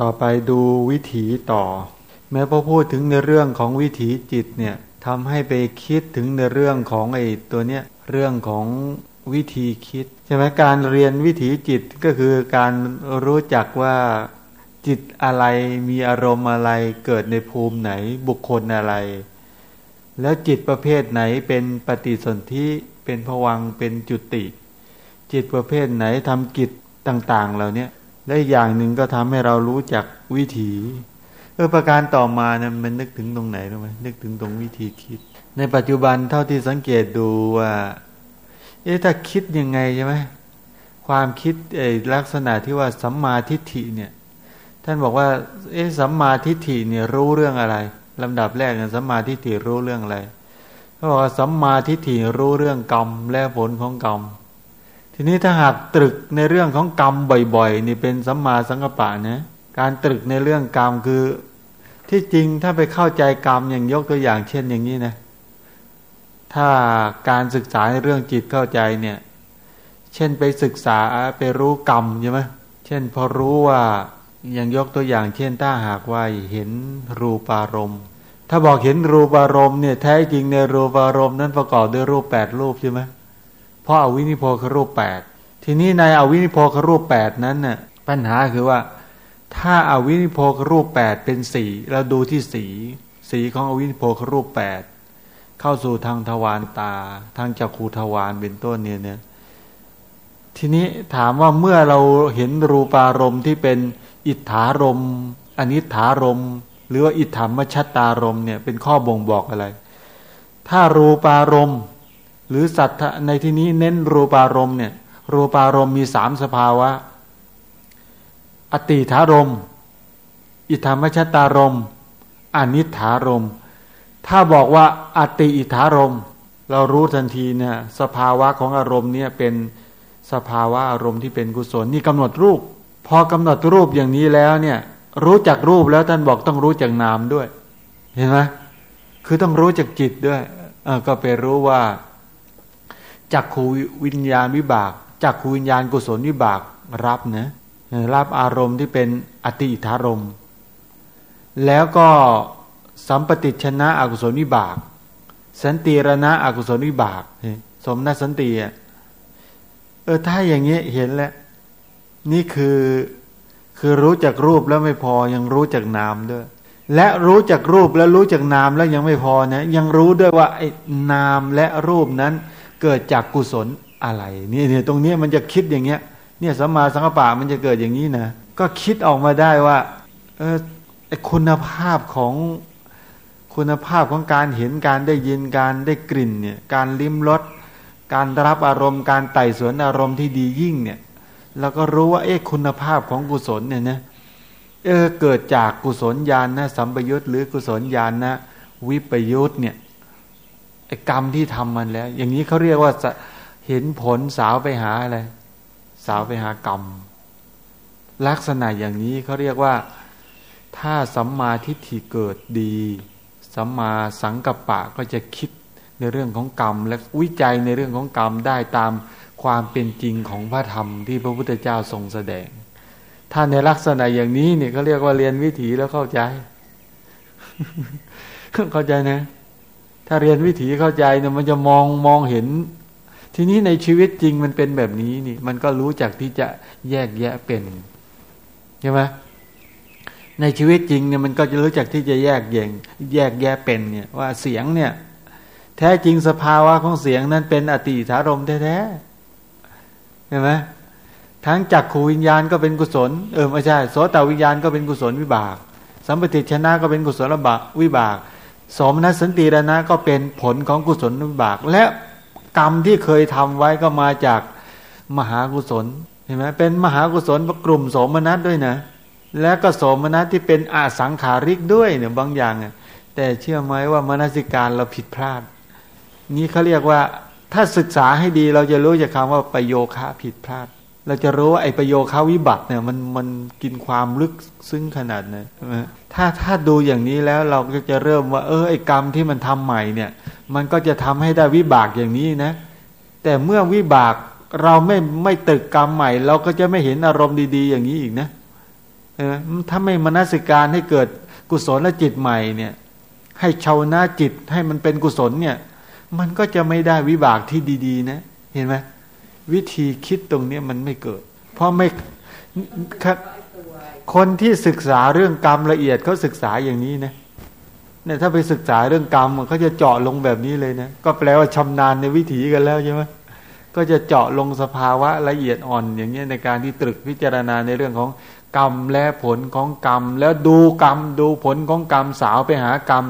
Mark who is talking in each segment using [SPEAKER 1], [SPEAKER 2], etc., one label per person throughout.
[SPEAKER 1] ต่อไปดูวิถีต่อ แม้พอพูดถึงในเรื่องของวิถีจิตเนี่ยทำให้ไปคิดถึงในเรื่องของไอ้ตัวเนี้ยเรื่องของวิธีคิดใช่ไหมการเรียนวิถีจิตก็คือการรู้จักว่าจิตอะไรมีอารมณ์อะไรเกิดในภูมิไหนบุคคลอะไร แล้วจิตประเภทไหนเป็นปฏิสนธิเป็นผวังเป็นจุติ จิตประเภทไหนทำกิจต่าง ๆ เหล่านี้ และอย่างหนึ่งก็ทำให้เรารู้จักวิถีเออประการต่อมาเนี่ยมันนึกถึงตรงไหนรู้ไหมนึกถึงตรงวิธีคิด ในปัจจุบันเท่าที่สังเกตดูว่า เอ๊ะถ้าคิดยังไงใช่ไหมความคิดไอ้ลักษณะที่ว่าสัมมาทิฏฐิเนี่ย ท่านบอกว่า เอ๊ะสัมมาทิฏฐิเนี่ยรู้เรื่องอะไรลำดับแรกเนี่ยสัมมาทิฏฐิรู้เรื่องอะไรเขาบอกว่าสัมมาทิฏฐิรู้เรื่องกรรมและผลของกรรม ทีนี้ถ้าหากตรึกในเรื่องของกรรมบ่อย ๆ นี่เป็นสัมมาสังกปะนะการตรึกในเรื่องกรรมคือที่จริงถ้าไปเข้าใจกรรมอย่างยกตัวอย่างเช่นอย่างนี้นะ ถ้าการศึกษาในเรื่องจิตเข้าใจเนี่ย เช่นไปศึกษาไปรู้กรรมใช่ไหมเช่นพอรู้ว่าอย่างยกตัวอย่าง เช่นถ้าหากว่าเห็นรูปารมณ์ ถ้าบอกเห็นรูปารมณ์เนี่ยแท้จริงในรูปารมณ์นั้นประกอบด้วยรูปแปดรูปใช่ไหม เพราะอวินิโพครูปแปดทีนี้ในอวินิโพครูปแปดนั้นน่ะปัญหาคือว่า ถ้าอาวินิโพครูปแปดเป็นสีเราดูที่สี สีของอวินิโพครูปแปดเข้าสู่ทางทวารตา ทางจักขูทวารเป็นต้นเนี่ยเนี่ยทีนี้ถามว่าเมื่อเราเห็นรูปารมณ์ที่เป็นอิทธารมอนิถารมหรือว่าอิทธามชัตตารมเนี่ยเป็นข้อบ่งบอกอะไร ถ้ารูปารมณ์ หรือสัตว์ในที่นี้เน้นรูปารมณ์เนี่ย รูปารมณ์มีสามสภาวะ อติถารม อิธรรมชตารมอนิถารม ถ้าบอกว่าอติอิทารม เรารู้ทันทีเนี่ยสภาวะของอารมณ์เนี่ยเป็นสภาวะอารมณ์ที่เป็นกุศลนี่กำหนดรูป พอกำหนดรูปอย่างนี้แล้วเนี่ยรู้จักรูปแล้วท่านบอกต้องรู้จักนามด้วย เห็นไหมคือต้องรู้จักจิตด้วยก็ไปรู้ว่า จักขูวิญญาณวิบากจักขูวิญญาณกุศลวิบากรับนะรับอารมณ์ที่เป็นอติธารมแล้วก็สัมปติชนะอกุศลวิบาก สันติรณะอกุศลวิบาก สมนัสันติเออถ้าอย่างนี้เห็นแล้ว นี่คือคือรู้จักรูปแล้วไม่พอยังรู้จักนามด้วย และรู้จักรูปแล้วรู้จักนามแล้วยังไม่พอนะยังรู้ด้วยว่าไอ้นามและรูปนั้น เกิดจากกุศลอะไรนี่เนี่ยตรงนี้มันจะคิดอย่างเงี้ย เนี่ยสัมมาสังกปะมันจะเกิดอย่างนี้นะก็คิดออกมาได้ว่าเออคุณภาพของคุณภาพของการเห็นการได้ยินการได้กลิ่นเนี่ยการลิ้มรสการรับอารมณ์ การไต่สวนอารมณ์ที่ดียิ่งเนี่ยเราก็รู้ว่าเอ๊ะคุณภาพของกุศลเนี่ยนะเออเกิดจากกุศลญาณนะสัมปยุตหรือกุศลญาณนะวิปยุตเนี่ย ไอ้กรรมที่ทำมันแล้ว อย่างนี้เขาเรียกว่าเห็นผลสาวไปหาอะไร สาวไปหากรรม ลักษณะอย่างนี้เขาเรียกว่า ถ้าสัมมาทิฏฐิเกิดดีสัมมาสังกัปปะก็จะคิดในเรื่องของกรรม และวิจัยในเรื่องของกรรมได้ตามความเป็นจริงของพระธรรมที่พระพุทธเจ้าทรงแสดง ถ้าในลักษณะอย่างนี้เนี่ยเขาเรียกว่าเรียนวิถีแล้วเข้าใจ เข้าใจนะ ถ้าเรียนวิถีเข้าใจเนี่ยมันจะมองมองเห็น ทีนี้ในชีวิตจริงมันเป็นแบบนี้นี่ มันก็รู้จักที่จะแยกแยะเป็นใช่ไหมในชีวิตจริงเนี่ยมันก็จะรู้จักที่จะแยกแยงแยกแยะเป็นเนี่ยว่าเสียงเนี่ย แท้จริงสภาวะของเสียงนั้นเป็นอติถารมแท้ๆเห็นไหมทั้งจักขูวิญญาณก็เป็นกุศลเออไม่ใช่โสตวิญญาณก็เป็นกุศลวิบาก สัมปติชนะก็เป็นกุศลบาวิบาก สมนัสสันติรณะก็เป็นผลของกุศลบาก และกรรมที่เคยทำไว้ก็มาจากมหากุศลเห็นไหมเป็นมหากุศลกลุ่มโสมนัสด้วยนะ และก็โสมนัสที่เป็นอาสังขาริกด้วยเนี่ยบางอย่างแต่เชื่อไหมว่ามนสิการเราผิดพลาด นี้เขาเรียกว่าถ้าศึกษาให้ดีเราจะรู้จากคำว่าประโยคะผิดพลาด เราจะรู้ว่าไอ้ประโยคะวิบัติเนี่ยมันมันกินความลึกซึ้งขนาดไหนถ้าถ้าดูอย่างนี้แล้วเราก็จะเริ่มว่า เออไอ้กรรมที่มันทำใหม่เนี่ย มันก็จะทำให้ได้วิบากอย่างนี้นะ แต่เมื่อวิบากเราไม่ไม่ตึกกรรมใหม่ เราก็จะไม่เห็นอารมณ์ดี ๆ อย่างนี้อีกนะถ้าไม่มนสิการให้เกิดกุศลและจิตใหม่เนี่ย ให้ชาวนาจิตให้มันเป็นกุศลเนี่ย มันก็จะไม่ได้วิบากที่ดี ๆ นะ เห็นไหม วิธีคิดตรงนี้มันไม่เกิด เพราะไม่คนที่ศึกษาเรื่องกรรมละเอียดเขาศึกษาอย่างนี้นะเนี่ยถ้าไปศึกษาเรื่องกรรมเขาจะเจาะลงแบบนี้เลยนะก็แปลว่าชำนาญในวิถีกันแล้วใช่ไหมก็จะเจาะลงสภาวะละเอียดอ่อน อย่างเงี้ยในการที่ตรึกพิจารณาในเรื่องของกรรมและผลของกรรม แล้วดูกรรมดูผลของกรรมสาวไปหากรรม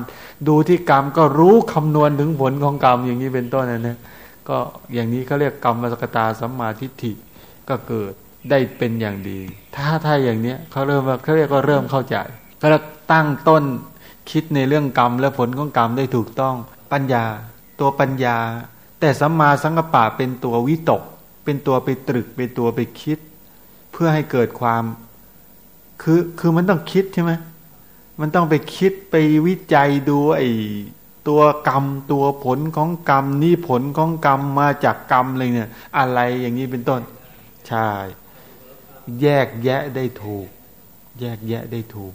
[SPEAKER 1] ดูที่กรรมก็รู้คำนวณถึงผลของกรรมอย่างนี้เป็นต้นนะนะ ก็อย่างนี้เขาเรียกกรรมสกตาสัมมาทิฏฐิก็เกิดได้เป็นอย่างดี ถ้าถ้าอย่างเนี้ยเขาเริ่มเขาเรียกก็เริ่มเข้าใจก็ตั้งต้นคิดในเรื่องกรรมและผลของกรรมได้ถูกต้องปัญญา ตัวปัญญา แต่สัมมาสังกปะเป็นตัววิตก เป็นตัวไปตรึกเป็นตัวไปคิด เพื่อให้เกิดความ คือคือมันต้องคิดใช่ไหมมันต้องไปคิดไปวิจัยดูไอ้ ตัวกรรมตัวผลของกรรมนี่ผลของกรรมมาจากกรรมเลยเนี่ย อะไรอย่างนี้เป็นต้น ใช่ แยกแยะได้ถูก แยกแยะได้ถูก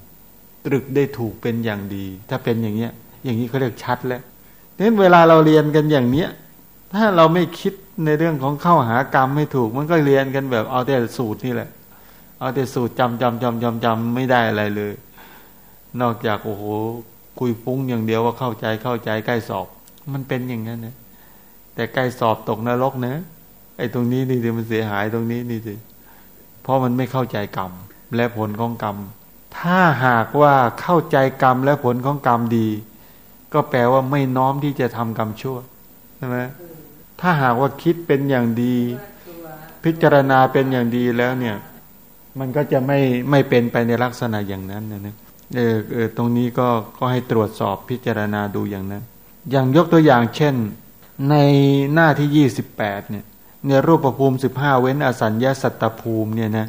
[SPEAKER 1] ตรึกได้ถูกเป็นอย่างดี ถ้าเป็นอย่างเนี้ย อย่างนี้เขาเรียกชัดแล้วนั้นเวลาเราเรียนกันอย่างเนี้ย ถ้าเราไม่คิดในเรื่องของเข้าหากรรมไม่ถูก มันก็เรียนกันแบบเอาแต่สูตรนี่แหละ เอาแต่สูตรจำจำจำจำจำไม่ได้อะไรเลย นอกจากโอ้โห คุยฟุ้งอย่างเดียวว่าเข้าใจเข้าใจใกล้สอบ มันเป็นอย่างนั้นนะแต่ใกล้สอบตกนรกนะไอ้ตรงนี้นี่สิมันเสียหายตรงนี้นี่สิเพราะมันไม่เข้าใจกรรมและผลของกรรม ถ้าหากว่าเข้าใจกรรมและผลของกรรมดี ก็แปลว่าไม่น้อมที่จะทำกรรมชั่วใช่ไหมถ้าหากว่าคิดเป็นอย่างดี พิจารณาเป็นอย่างดีแล้วเนี่ย มันก็จะไม่ไม่เป็นไปในลักษณะอย่างนั้นนะนะ เออเออตรงนี้ก็ก็ให้ตรวจสอบพิจารณาดูอย่างนั้น อย่างยกตัวอย่างเช่น ในหน้าที่ยี่สิบแปดเนี่ยในรูปภูมิสิบห้าเว้นอสัญญาสัตตภูมิเนี่ยนะ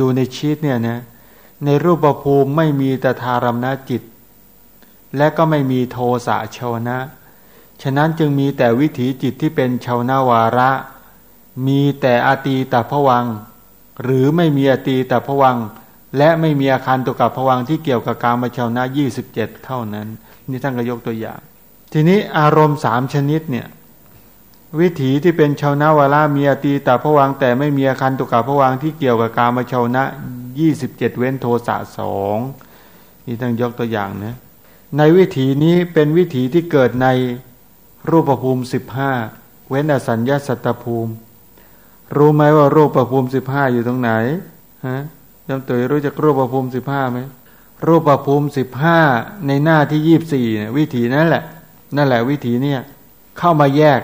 [SPEAKER 1] ดูในชีตเนี่ยนะในรูปภูมิไม่มีตถารมณจิต และก็ไม่มีโทสะชาวนะ ฉะนั้นจึงมีแต่วิถีจิตที่เป็นชาวนาวาระ มีแต่อาตีตาพวัง หรือไม่มีอาตีตาพวัง และไม่มีอาคารตัวกับพวังที่เกี่ยวกับการมาชาวนะยี่สิบเจ็ดเท่านั้น นี่ท่านก็ยกตัวอย่าง ทีนี้อารมณ์สามชนิดเนี่ยวิถีที่เป็นชาวนาวารามีอตีตาพวังแต่ไม่มีอาคันตุกาพวังที่เกี่ยวกับการมาชาวนะยี่สิบเจ็ดเว้นโทสะสองนี่ต้องยกตัวอย่างนะในวิถีนี้เป็นวิถีที่เกิดในรูปภูมิสิบห้าเว้นอสัญญาสัตตภูมิ รู้ไหมว่ารูปภูมิสิบห้าอยู่ตรงไหนฮะ จำตัวรู้จักรูปภูมิสิบห้าไหมรูปภูมิสิบห้าในหน้าที่ยี่บสี่วิถีนั่นแหละ นั่นแหละวิถีเนี่ย เข้ามาแยก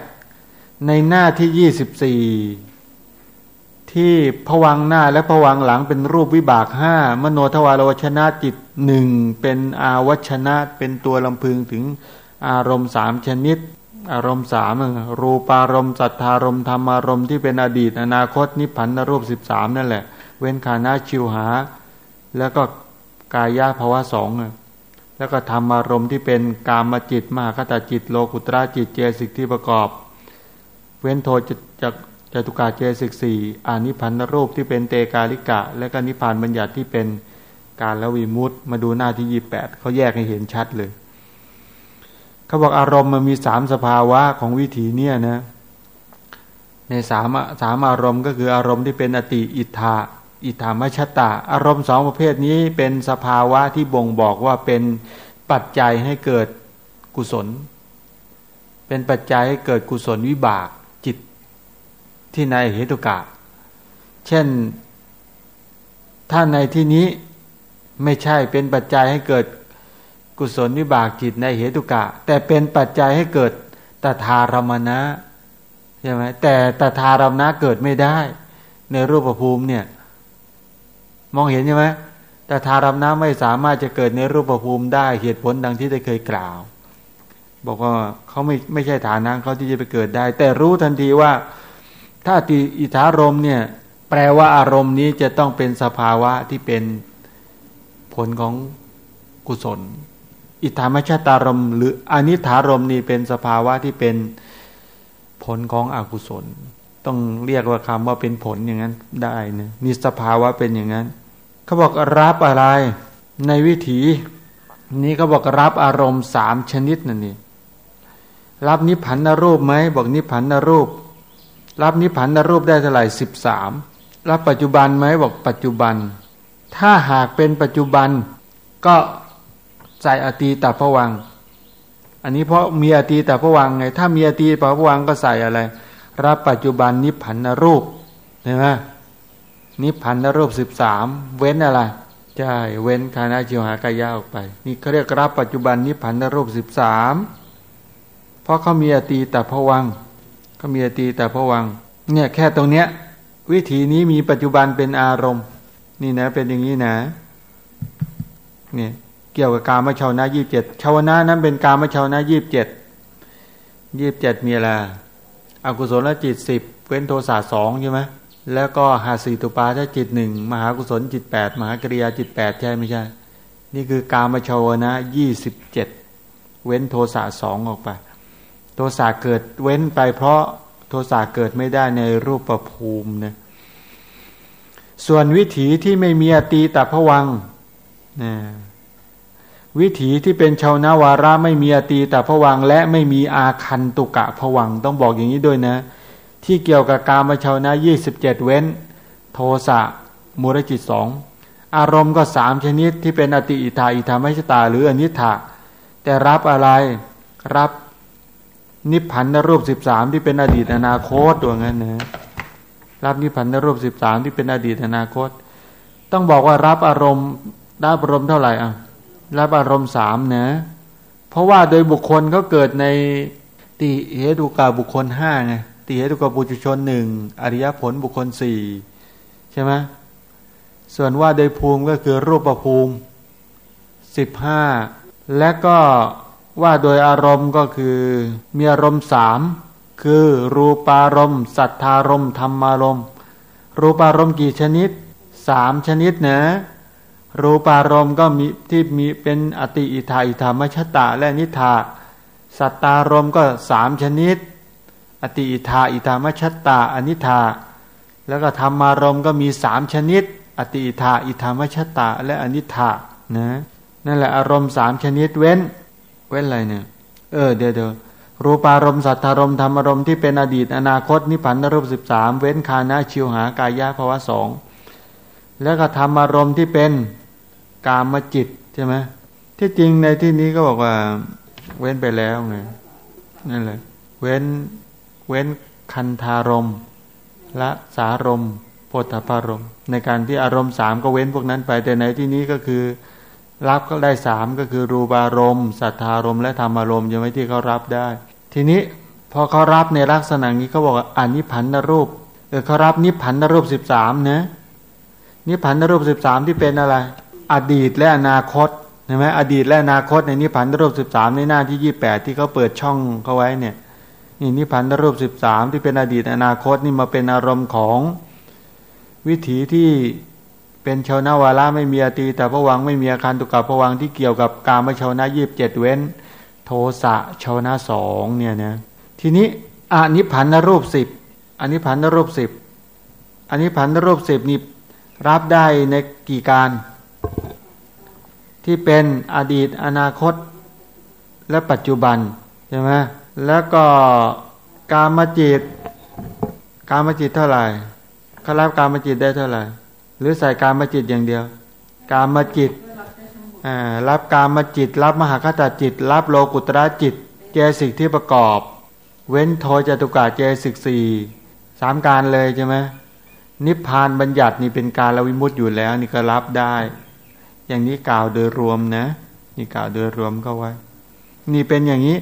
[SPEAKER 1] ในหน้าที่ยี่สิบสี่ที่ผวังหน้าและผวังหลังเป็นรูปวิบากห้ามโนทวารวชนะจิตหนึ่งเป็นอาวัชนะเป็นตัวลำพึงถึงอารมณ์สามชนิด อารมณ์สามรูปารมณ์สัทธารมณ์ธรรมารมณ์ที่เป็นอดีตอนาคตนิพพันรูปสิบสามนั่นแหละ เว้นขานาชิวหา แล้วก็กายาภาวะสองแล้วก็ธรรมารมณ์ที่เป็นกามจิตมหาคตาจิตโลกุตระจิตเจสิกที่ประกอบ เว้นโทจะจากจตุกาเจสิกสี่อานิพันธรูปที่เป็นเตกาลิกะ และก็นิพานบัญญัติที่เป็นการละวีมุตมาดูหน้าที่ยี่แปดเขาแยกให้เห็นชัดเลยเขาบอกอารมณ์มันมีสามสภาวะของวิถีเนี่ยนะในสามสามอารมณ์ก็คืออารมณ์ที่เป็นอติอิทธา อิทธามชตาอารมณ์สองประเภทนี้เป็นสภาวะที่บ่งบอกว่าเป็นปัจจัยให้เกิดกุศล เป็นปัจจัยให้เกิดกุศลวิบากที่ในเหตุกะ เช่นถ้าในที่นี้ไม่ใช่เป็นปัจจัยให้เกิดกุศลวิบากจิตในเหตุกะ แต่เป็นปัจจัยให้เกิดตถารมณะใช่ไหมแต่ตถารมณะเกิดไม่ได้ ในรูปภูมิเนี่ย มองเห็นใช่ไหมแตถารมณะไม่สามารถจะเกิดในรูปภูมิได้เหตุผลดังที่ได้เคยกล่าว บอกว่าเขาไม่ไม่ใช่ฐานะเขาที่จะไปเกิดได้ แต่รู้ทันทีว่าถ้าติอิทธารมเนี่ยแปลว่าอารมณ์นี้จะต้องเป็นสภาวะที่เป็นผลของกุศล อิทธามชาตารมหรืออนิถารมนี่เป็นสภาวะที่เป็นผลของอกุศล ต้องเรียกว่าคำว่าเป็นผลอย่างนั้นได้นะนี่สภาวะเป็นอย่างนั้นเขาบอกรับอะไร ในวิถีนี้เขาบอกรับอารมณ์สามชนิดนั่นนี่รับนิพพันธรูปไหมบอกนิพพันธรูป รับนิพพันธรูปได้เท่าไหร่สิบสามรับปัจจุบันไหมบอกปัจจุบัน ถ้าหากเป็นปัจจุบันก็ใส่อตีตาพวัง อันนี้เพราะมีอตีตาพวังไง ถ้ามีอตีตาพวังก็ใส่อะไร รับปัจจุบันนิพพันรูปเห็นไหมนิพพันรูปสิบสามเว้นอะไรใช่เว้นคานาจิวหากายะออกไป นี่เขาเรียกรับปัจจุบันนิพพันรูปสิบสามเพราะเขามีอตีแต่พวังเขามีอตีแต่พวังเนี่ยแค่ตรงเนี้ย วิธีนี้มีปัจจุบันเป็นอารมณ์ นี่นะเป็นอย่างนี้นะเนี่ยเกี่ยวกับกามชาวนายี่บเจ็ดชาวนานั้นเป็นกามชาวนายี่บเจ็ดยี่บเจ็ดมีอะไร อกุศลจิตสิบเว้นโทสะสองใช่ไหมแล้วก็หาสีตุปาถ้าจิตหนึ่งมหากุศลจิตแปดมหากริยาจิตแปดใช่ไม่ใช่ นี่คือการมาชาวนะยี่สิบเจ็ดเว้นโทสะสองออกไป โทสะเกิดเว้นไปเพราะโทสะเกิดไม่ได้ในรูปประภูมินะส่วนวิถีที่ไม่มีอตีตพวังนะ วิถีที่เป็นชาวนาวาระไม่มีอตีตพวังและไม่มีอาคันตุกะผวังต้องบอกอย่างนี้ด้วยนะ ที่เกี่ยวกับการมาชาวนะยี่สิบเจ็ดเว้น โทสะมุรจิตสองอารมณ์ก็สามชนิดที่เป็นอติอิทาอิทาม่ชตา หรืออนิถาแต่รับอะไรรับนิพพันธรูปสิบสามที่เป็นอดีตอนาคตตัวงั้นนะรับนิพพันธรูปสิบสามที่เป็นอดีตอนาคต ต้องบอกว่ารับอารมณ์ได้อารมณ์เท่าไหร่อะ รับอารมณ์สามนะ เพราะว่าโดยบุคคลเขาเกิดในติเหตุกาบุคคลห้าไงติเหตุกับบุจุชนหนึ่งอริยผลบุคคลสี่ใช่ไหมส่วนว่าโดยภูมิก็คือรูปภูมิสิบห้าและก็ว่าโดยอารมณ์ก็คือมีอารมณ์สามคือรูปารมณ์สัทธารมณ์ธรรมารมณ์รูปารมณ์กี่ชนิดสามชนิดนะ รูปารมณ์ก็มีที่มีเป็นอติอิทาอิธรรมชตะและนิธาสัตตารมณ์ก็สามชนิด อติอิทาอิทามชัตตาอนิธาแล้วก็ธรรมารมณ์ก็มีสามชนิด อติอิทาอิทามชัตตาและอนิธานะนั่นแหละอารมณ์สามชนิดเว้น เว้นอะไรเนี่ย เออเดี๋ยวเดี๋ยวรูปารมณ์สัทธารมธรรมารมณ์ที่เป็นอดีตอนาคตนิพพานรูปสิบสามเว้นคานะชิวหากายะภาวะสองแล้วก็ธรรมารมณ์ที่เป็น กามจิตใช่ไหมที่จริงในที่นี้ก็บอกว่า เว้นไปแล้วไงนั่นแหละเว้นเว้นคันธารมละสารมโพธพารม ในการที่อารมณ์สามก็เว้นพวกนั้นไป แต่ในที่นี้ก็คือ รับก็ได้สามก็คือ รูปารมณ์สัทธารมและธรรมารมยังไม่ที่เขารับได้ ทีนี้พอเขารับในลักษณะนี้เขาบอกอนิพันธรูปเออเขารับนิพันธรูปสิบสามนะนิพันธรูปสิบสามที่เป็นอะไร อดีตและอนาคตใช่ไหมอดีตและอนาคตในนิพันรูปสิบสามในหน้าที่ยี่แปดที่เขาเปิดช่องเขาไว้เนี่ยนี่นิพพันรูปสิบสามที่เป็นอดีตอนาคตนี่มาเป็นอารมณ์ของวิถีที่เป็นชาวนาวาระไม่มีอตีแต่พระวังไม่มีอาคารตุกับพระวังที่เกี่ยวกับการมาชาวนายีบเจ็ดเว้น โทสะชาวนาสองเนี่ยนะทีนี้อนิพันธรูปสิบอนิพันธรูปสิบอนิพันธรูปสิบนี่รับได้ในกี่การ ที่เป็นอดีตอนาคตและปัจจุบันใช่ไหมแล้วก็การมจิตการมจิตเท่าไหร่เขารับการมจิตได้เท่าไหร่ หรือใส่การมจิตอย่างเดียว การมจิตรับการมจิต รับมหาคตาจิต รับโลกุตระจิต เจสิกที่ประกอบ เว้นโทจตุกาเจสิกสี่สามการเลยใช่ไหมนิพพานบัญญัตินี่เป็นการละวิมุตอยู่แล้ว นี่ก็รับได้ อย่างนี้กล่าวโดยรวมนะ นี่กล่าวโดยรวมก็ไว้ นี่เป็นอย่างนี้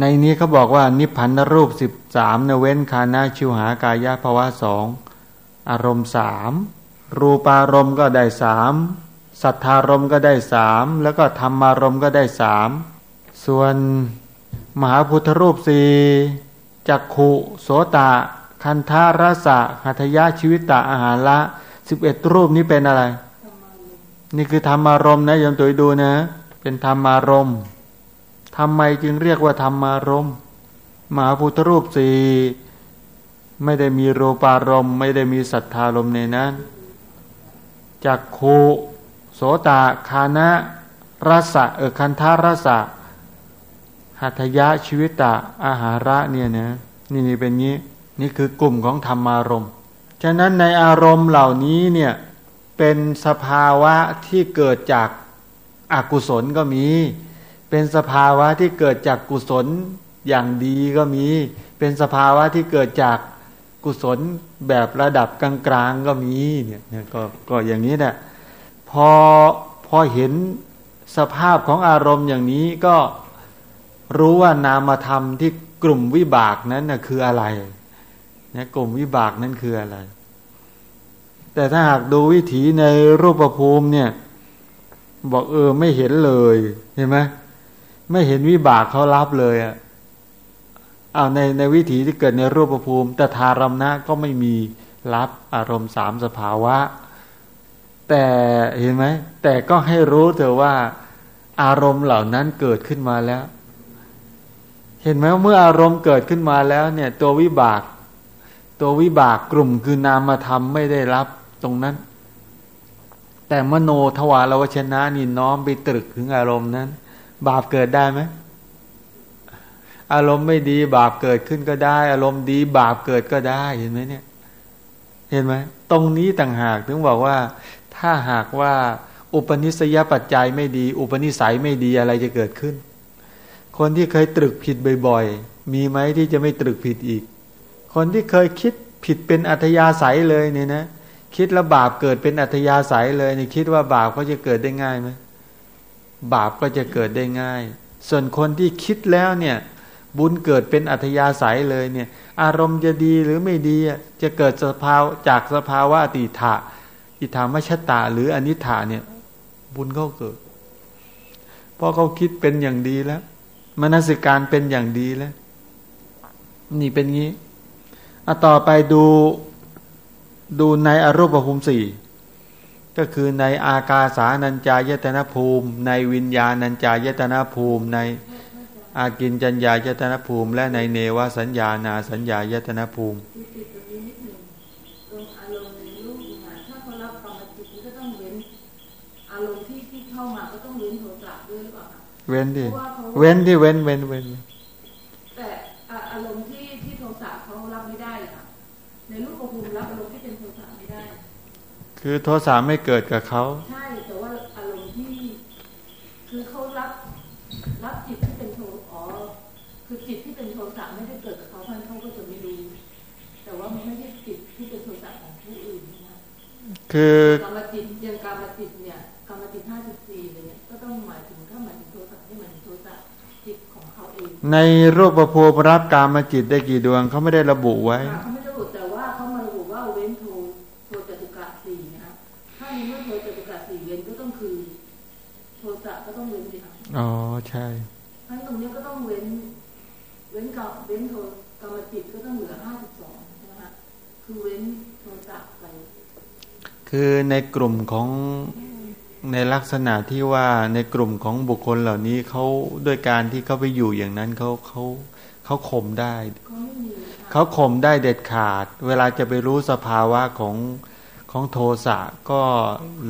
[SPEAKER 1] ในนี้เขาบอกว่า นิพพันธรูปสิบสามเนเว้นคานาชิวหากายะภาวะสองอารมณ์สามรูปารมณ์ก็ได้สามสัทธารมณ์ก็ได้สามแล้วก็ธรรมารมณ์ก็ได้สามส่วนมหาพุทธรูปสี่จักขุโสตะ คันธารสะหัตยาชีวิตตะอาหารละสิบเอ็ดรูปนี้เป็นอะไร นี่คือธรรมารมณ์นะยมตัวดูนะ เป็นธรรมารมณ์ทำไมจึงเรียกว่าธรรมารมณ์มหาพุทธรูปสี่ไม่ได้มีโรปารมไม่ได้มีศรัทธารมในนั้นจักขูโสตาคานะรสะเออคันธารสะหัตยะชีวิตะอาหาระเนี่ยนะนี่นี่เป็นงี้ นี่คือกลุ่มของธรรมารมณ์ฉะนั้นในอารมณ์เหล่านี้เนี่ย เป็นสภาวะที่เกิดจากอากุศลก็มี เป็นสภาวะที่เกิดจากกุศลอย่างดีก็มี เป็นสภาวะที่เกิดจากกุศลแบบระดับกลางๆก็มีเนี่ยก็ก็อย่างนี้แหละพอพอเห็นสภาพของอารมณ์อย่างนี้ก็รู้ว่านามธรรมที่กลุ่มวิบากนั้นนะคืออะไรนะกลุ่มวิบากนั้นคืออะไร แต่ถ้าหากดูวิถีในรูปภูมิเนี่ย บอกเออไม่เห็นเลยเห็นไหมไม่เห็นวิบากเขารับเลยอะ่ะเอาในในวิถีที่เกิดในรูปภูมิแต่ทารมณะก็ไม่มีรับอารมณ์สามสภาวะ แต่เห็นไหมแต่ก็ให้รู้เถอะว่า อารมณ์เหล่านั้นเกิดขึ้นมาแล้ว เห็นไหมเมื่ออารมณ์เกิดขึ้นมาแล้วเนี่ย ตัววิบาก ตัววิบากกลุ่มคือนามธรรมไม่ได้รับ ตรงนั้น แต่มโนทวารวชนะนี่น้อมไปตรึกถึงอารมณ์นั้น บาปเกิดได้ไหมอารมณ์ไม่ดีบาปเกิดขึ้นก็ได้ อารมณ์ดีบาปเกิดก็ได้เห็นไหมเนี่ย เห็นไหมตรงนี้ต่างหากถึงบอกว่า ถ้าหากว่า อุปนิสัยปัจจัยไม่ดี อุปนิสัยไม่ดีอะไรจะเกิดขึ้น คนที่เคยตรึกผิดบ่อยๆ มีไหมที่จะไม่ตรึกผิดอีก คนที่เคยคิดผิดเป็นอัธยาศัยเลยเนี่ยนะ คิดแล้วบาปเกิดเป็นอัธยาศัยเลยเนี่ยคิดว่าบาปก็จะเกิดได้ง่ายไหมบาปก็จะเกิดได้ง่าย ส่วนคนที่คิดแล้วเนี่ยบุญเกิดเป็นอัธยาศัยเลยเนี่ย อารมณ์จะดีหรือไม่ดีจะเกิดสภาวจากสภาวะอติถะอิธามชตาหรืออนิถาเนี่ย บุญเขาเกิดเพราะเขาคิดเป็นอย่างดีแล้วมนสิการเป็นอย่างดีแล้ว นี่เป็นงี้อะต่อไปดู ดูในอรูปภูมิสี่ก็คือในอากาสานัญจายตนะภูมิ ในวิญญาณัญจายตนะภูมิ ในอากินจัญญายตนะภูมิ และในเนวสัญญานาสัญญายตนะภูมิเว้นดิเว้นดิเว้นเว้นเว้น
[SPEAKER 2] แต่อารมณ์ที่ที่โทสะเขารับไม่ได้ค่ะในรูปภูมิรับอารมณ์ที่เป็นโทสะไม่ได้
[SPEAKER 1] คือโทสะไม่เกิดกับเขา
[SPEAKER 2] ใช่แต่ว่าอารมณ์ที่ คือเขารับรับจิตที่เป็นโทอ๋อคือจิตที่เป็นโทสะไม่ได้เกิดกับเขาท่านเขาก็จะไม่รู้แต่ว่ามันไม่ใช่จิตที่เป็นโทสะของผู้อื่นนะ
[SPEAKER 1] คื
[SPEAKER 2] อกรรมจิตยังกรรมจิตเนี่ยกรรมจิตห้าสิบสี่เนี่ยก็ต้องหมายถึงถ้าหมายถึงโทสะที่หมายถึงโทสะจิตของเขาเองใน
[SPEAKER 1] รูปประภูรับกรรมจิตได้กี่ดวงเขาไม่ได้ระบุไว้
[SPEAKER 2] เขา อ๋อ
[SPEAKER 1] ใช่
[SPEAKER 2] ทั้งตรงนี้ก็ต้องเว้น เว้นกับเว้นโทกรรมจิตก็ต้องเหลือห้าสิบสองใช่ไหมคะคือเว้นโทสะไป
[SPEAKER 1] คือในกลุ่มของในลักษณะที่ว่าในกลุ่มของบุคคลเหล่านี้เขาด้วยการที่เขาไปอยู่อย่างนั้นเขาเขาเขาข่มได้เขาข่มได้เด็ดขาด เวลาจะไปรู้สภาวะของของโทสะก็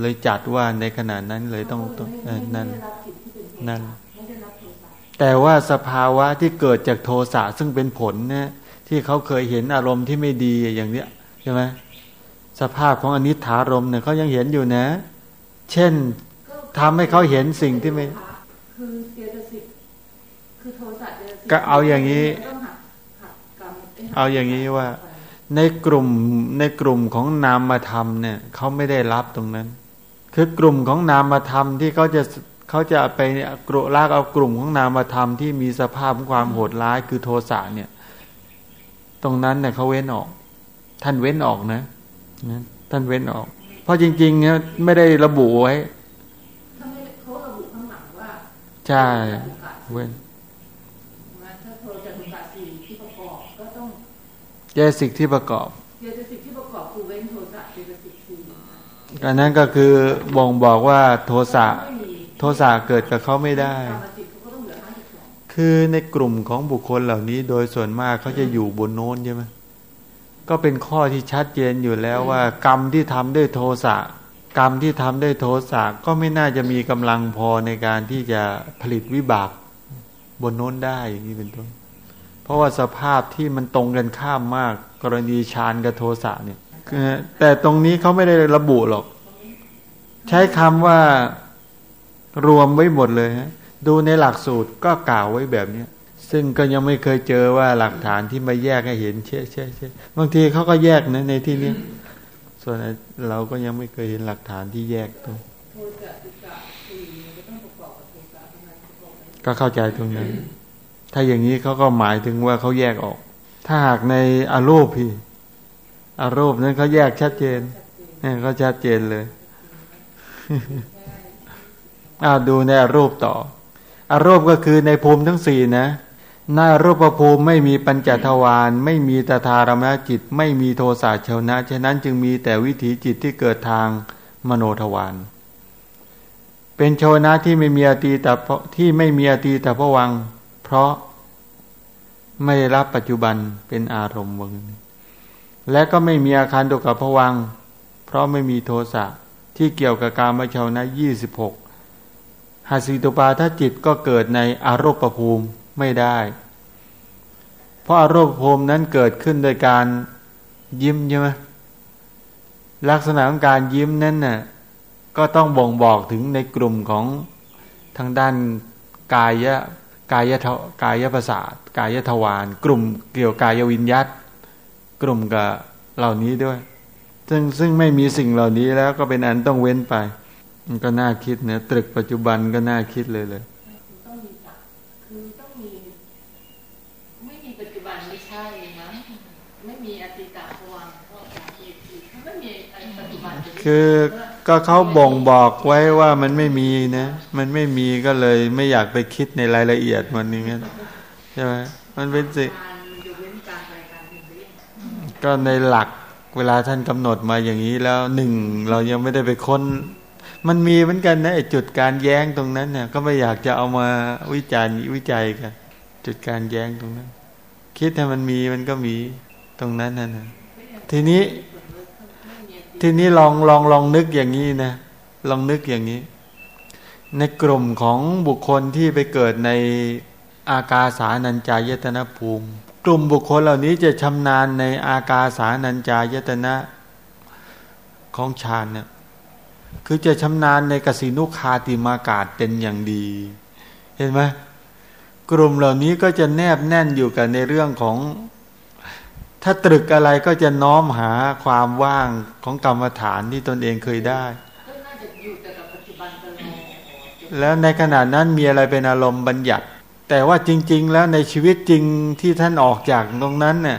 [SPEAKER 1] เลยจัดว่าในขณะนั้นเลยต้องต้องนั่น นั่นแต่ว่าสภาวะที่เกิดจากโทสะซึ่งเป็นผลเนี่ยที่เขาเคยเห็นอารมณ์ที่ไม่ดีอย่างเนี้ยใช่ไหมสภาพของอนิถารมเนี่ยเขายังเห็นอยู่นะ เช่นทำให้เขาเห็นสิ่งที่ไม่
[SPEAKER 2] คือเจตสิกคือโทสะเจตสิ
[SPEAKER 1] กก็เอาอย่างนี้ เอาอย่างนี้ว่า ในกลุ่มในกลุ่มของนามธรรมเนี่ยเขาไม่ได้รับตรงนั้น คือกลุ่มของนามธรรมที่เขาจะ เขาจะไปกรุลากเอากลุ่มของนามธรรมที่มีสภาพความโหดร้ายคือโทสะเนี่ย ตรงนั้นเนี่ยเขาเว้นออก ท่านเว้นออกนะนะท่านเว้นออก เพราะจริงๆเนี่ยไม่ได้ระบุไว้
[SPEAKER 2] เขาระบุข้างหลังว่า
[SPEAKER 1] ใช่เว้นเจสิกที่ประกอบ
[SPEAKER 2] เจสิกที่ประกอบคือเว้นโทสะเจสิกคือ
[SPEAKER 1] อันนั้นก็คือบ่งบอกว่าโทสะโทสะเกิดกับเขาไม่ได้ คือในกลุ่มของบุคคลเหล่านี้ โดยส่วนมากเขาจะอยู่บนโน้นใช่ไหมก็เป็นข้อที่ชัดเจนอยู่แล้วว่า กรรมที่ทำด้วยโทสะกรรมที่ทำด้วยโทสะก็ไม่น่าจะมีกำลังพอในการที่จะผลิตวิบากบนโน้นได้อย่างนี้เป็นต้น เพราะว่าสภาพที่มันตรงกันข้ามมาก กรณีฌานกับโทสะเนี่ยแต่ตรงนี้เขาไม่ได้ระบุหรอก ใช้คำว่า รวมไว้หมดเลยฮะดูในหลักสูตรก็กล่าวไว้แบบเนี้ยซึ่งก็ยังไม่เคยเจอว่าหลักฐานที่มาแยกให้เห็นเช่เช่เช่บางทีเขาก็แยกนะในที่นี้ ส่วนเราก็ยังไม่เคยเห็นหลักฐานที่แยกตรงก็เข้าใจตรงนั้น ถ้าอย่างนี้เขาก็หมายถึงว่าเขาแยกออก ถ้าหากในอารูปพี่อารูปนั้นเขาแยกชัดเจนเนี่ยเขาชัดเจนเลย อาดูในอารูปต่ออารูปก็คือในภูมิทั้งสี่นะหน้ารูปภูมิไม่มีปัญจทวารไม่มีตถารมจิต ไม่มีโทสะเชวนะฉะนั้นจึงมีแต่วิถีจิตที่เกิดทางมโนทวารเป็นโชนะที่ไม่มีอตีแต่ที่ไม่มีอตีแต่พวัง เพราะไม่รับปัจจุบันเป็นอารมณ์วงและก็ไม่มีอาคารตุกับพวัง เพราะไม่มีโทสะที่เกี่ยวกับการมาชาวนะยี่สิบหก หาสีตุปาถ้าจิตก็เกิดในอารมณ์ภูมิไม่ได้ เพราะอารมณ์ภูมินั้นเกิดขึ้นโดยการยิ้มใช่ไหมลักษณะของการยิ้มนั้นน่ะก็ต้องบ่งบอกถึงในกลุ่มของทางด้านกายะกายะกายะประสาทกายะทวารกลุ่มเกี่ยวกายวิญญาตกลุ่มกับเหล่านี้ด้วย ซึ่งซึ่งไม่มีสิ่งเหล่านี้แล้วก็เป็นอันต้องเว้นไป มันก็น่าคิดนะตรึกปัจจุบันก็น่าคิดเลยเลย
[SPEAKER 2] ต้องมีคือต้องมี ไม่มีปัจจุบันไม่ใช่นะไม่มีอติตะวังก็ไม่มีปัจจุบัน
[SPEAKER 1] คือก็เขาบ่งบอกไว้ว่ามันไม่มีนะ มันไม่มีก็เลยไม่อยากไปคิดในรายละเอียดมันอย่างนั้นใช่ไหมมันเป็นสิก็ในหลักเวลาท่านกำหนดมาอย่างนี้แล้วหนึ่งเรายังไม่ได้ไปค้น มันมีเหมือนกันนะไอจุดการแย้งตรงนั้นเนี่ยก็ไม่อยากจะเอามาวิจารณ์วิจัยกัน จุดการแย้งตรงนั้น คิดให้มันมีมันก็มีตรงนั้นนั่นนะทีนี้ ทีนี้ลองลองลองนึกอย่างนี้นะลองนึกอย่างนี้ ในกลุ่มของบุคคลที่ไปเกิดในอากาสานัญจายตนะภูมิ กลุ่มบุคคลเหล่านี้จะชำนาญในอากาสานัญจายตนะของฌานเนี่ย คือจะชำนาญในกสินุคาติมากาศเป็นอย่างดี เห็นไหมกลุ่มเหล่านี้ก็จะแนบแน่นอยู่กันในเรื่องของ ถ้าตรึกอะไรก็จะน้อมหาความว่างของกรรมฐานที่ตนเองเคยได้ แล้วในขณะนั้นมีอะไรเป็นอารมณ์บัญญัติ แต่ว่าจริง ๆ แล้วในชีวิตจริงที่ท่านออกจากตรงนั้นเนี่ย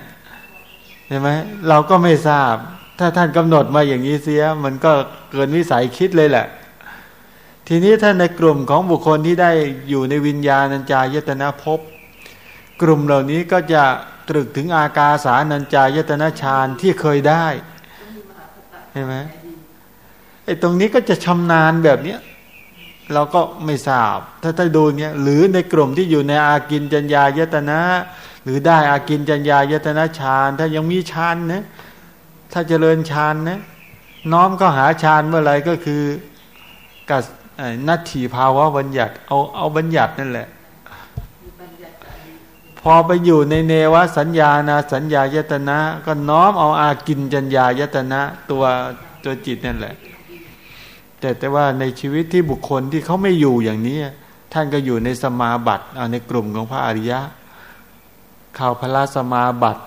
[SPEAKER 1] เห็นไหมเราก็ไม่ทราบ ถ้าท่านกำหนดมาอย่างนี้เสีย มันก็เกินวิสัยคิดเลยแหละ ทีนี้ท่านในกลุ่มของบุคคลที่ได้อยู่ในวิญญาณัญจายตนะภพกลุ่มเหล่านี้ก็จะตรึกถึงอากาสานัญจายตนะฌานที่เคยได้เห็นไหมไอ้ตรงนี้ก็จะชำนาญแบบเนี้ยเราก็ไม่ทราบ ถ้าถ้าดูเนี้ยหรือในกลุ่มที่อยู่ในอากินจัญญายตนะ หรือได้อากินจัญญายตนะฌาน ถ้ายังมีฌานนะ ถ้าเจริญฌานนะน้อมก็หาฌานเมื่อไรก็คือกัสนัตถีภาวะบัญญัติเอาเอาบัญญัตินั่นแหละ พอไปอยู่ในเนวสัญญานาสัญญายตนะ ก็น้อมเอาอากินจัญญายตนะตัวตัวจิตนั่นแหละ แต่แต่ว่าในชีวิตที่บุคคลที่เขาไม่อยู่อย่างนี้ ท่านก็อยู่ในสมาบัติในกลุ่มของพระอริยะข่าวพระสมาบัติ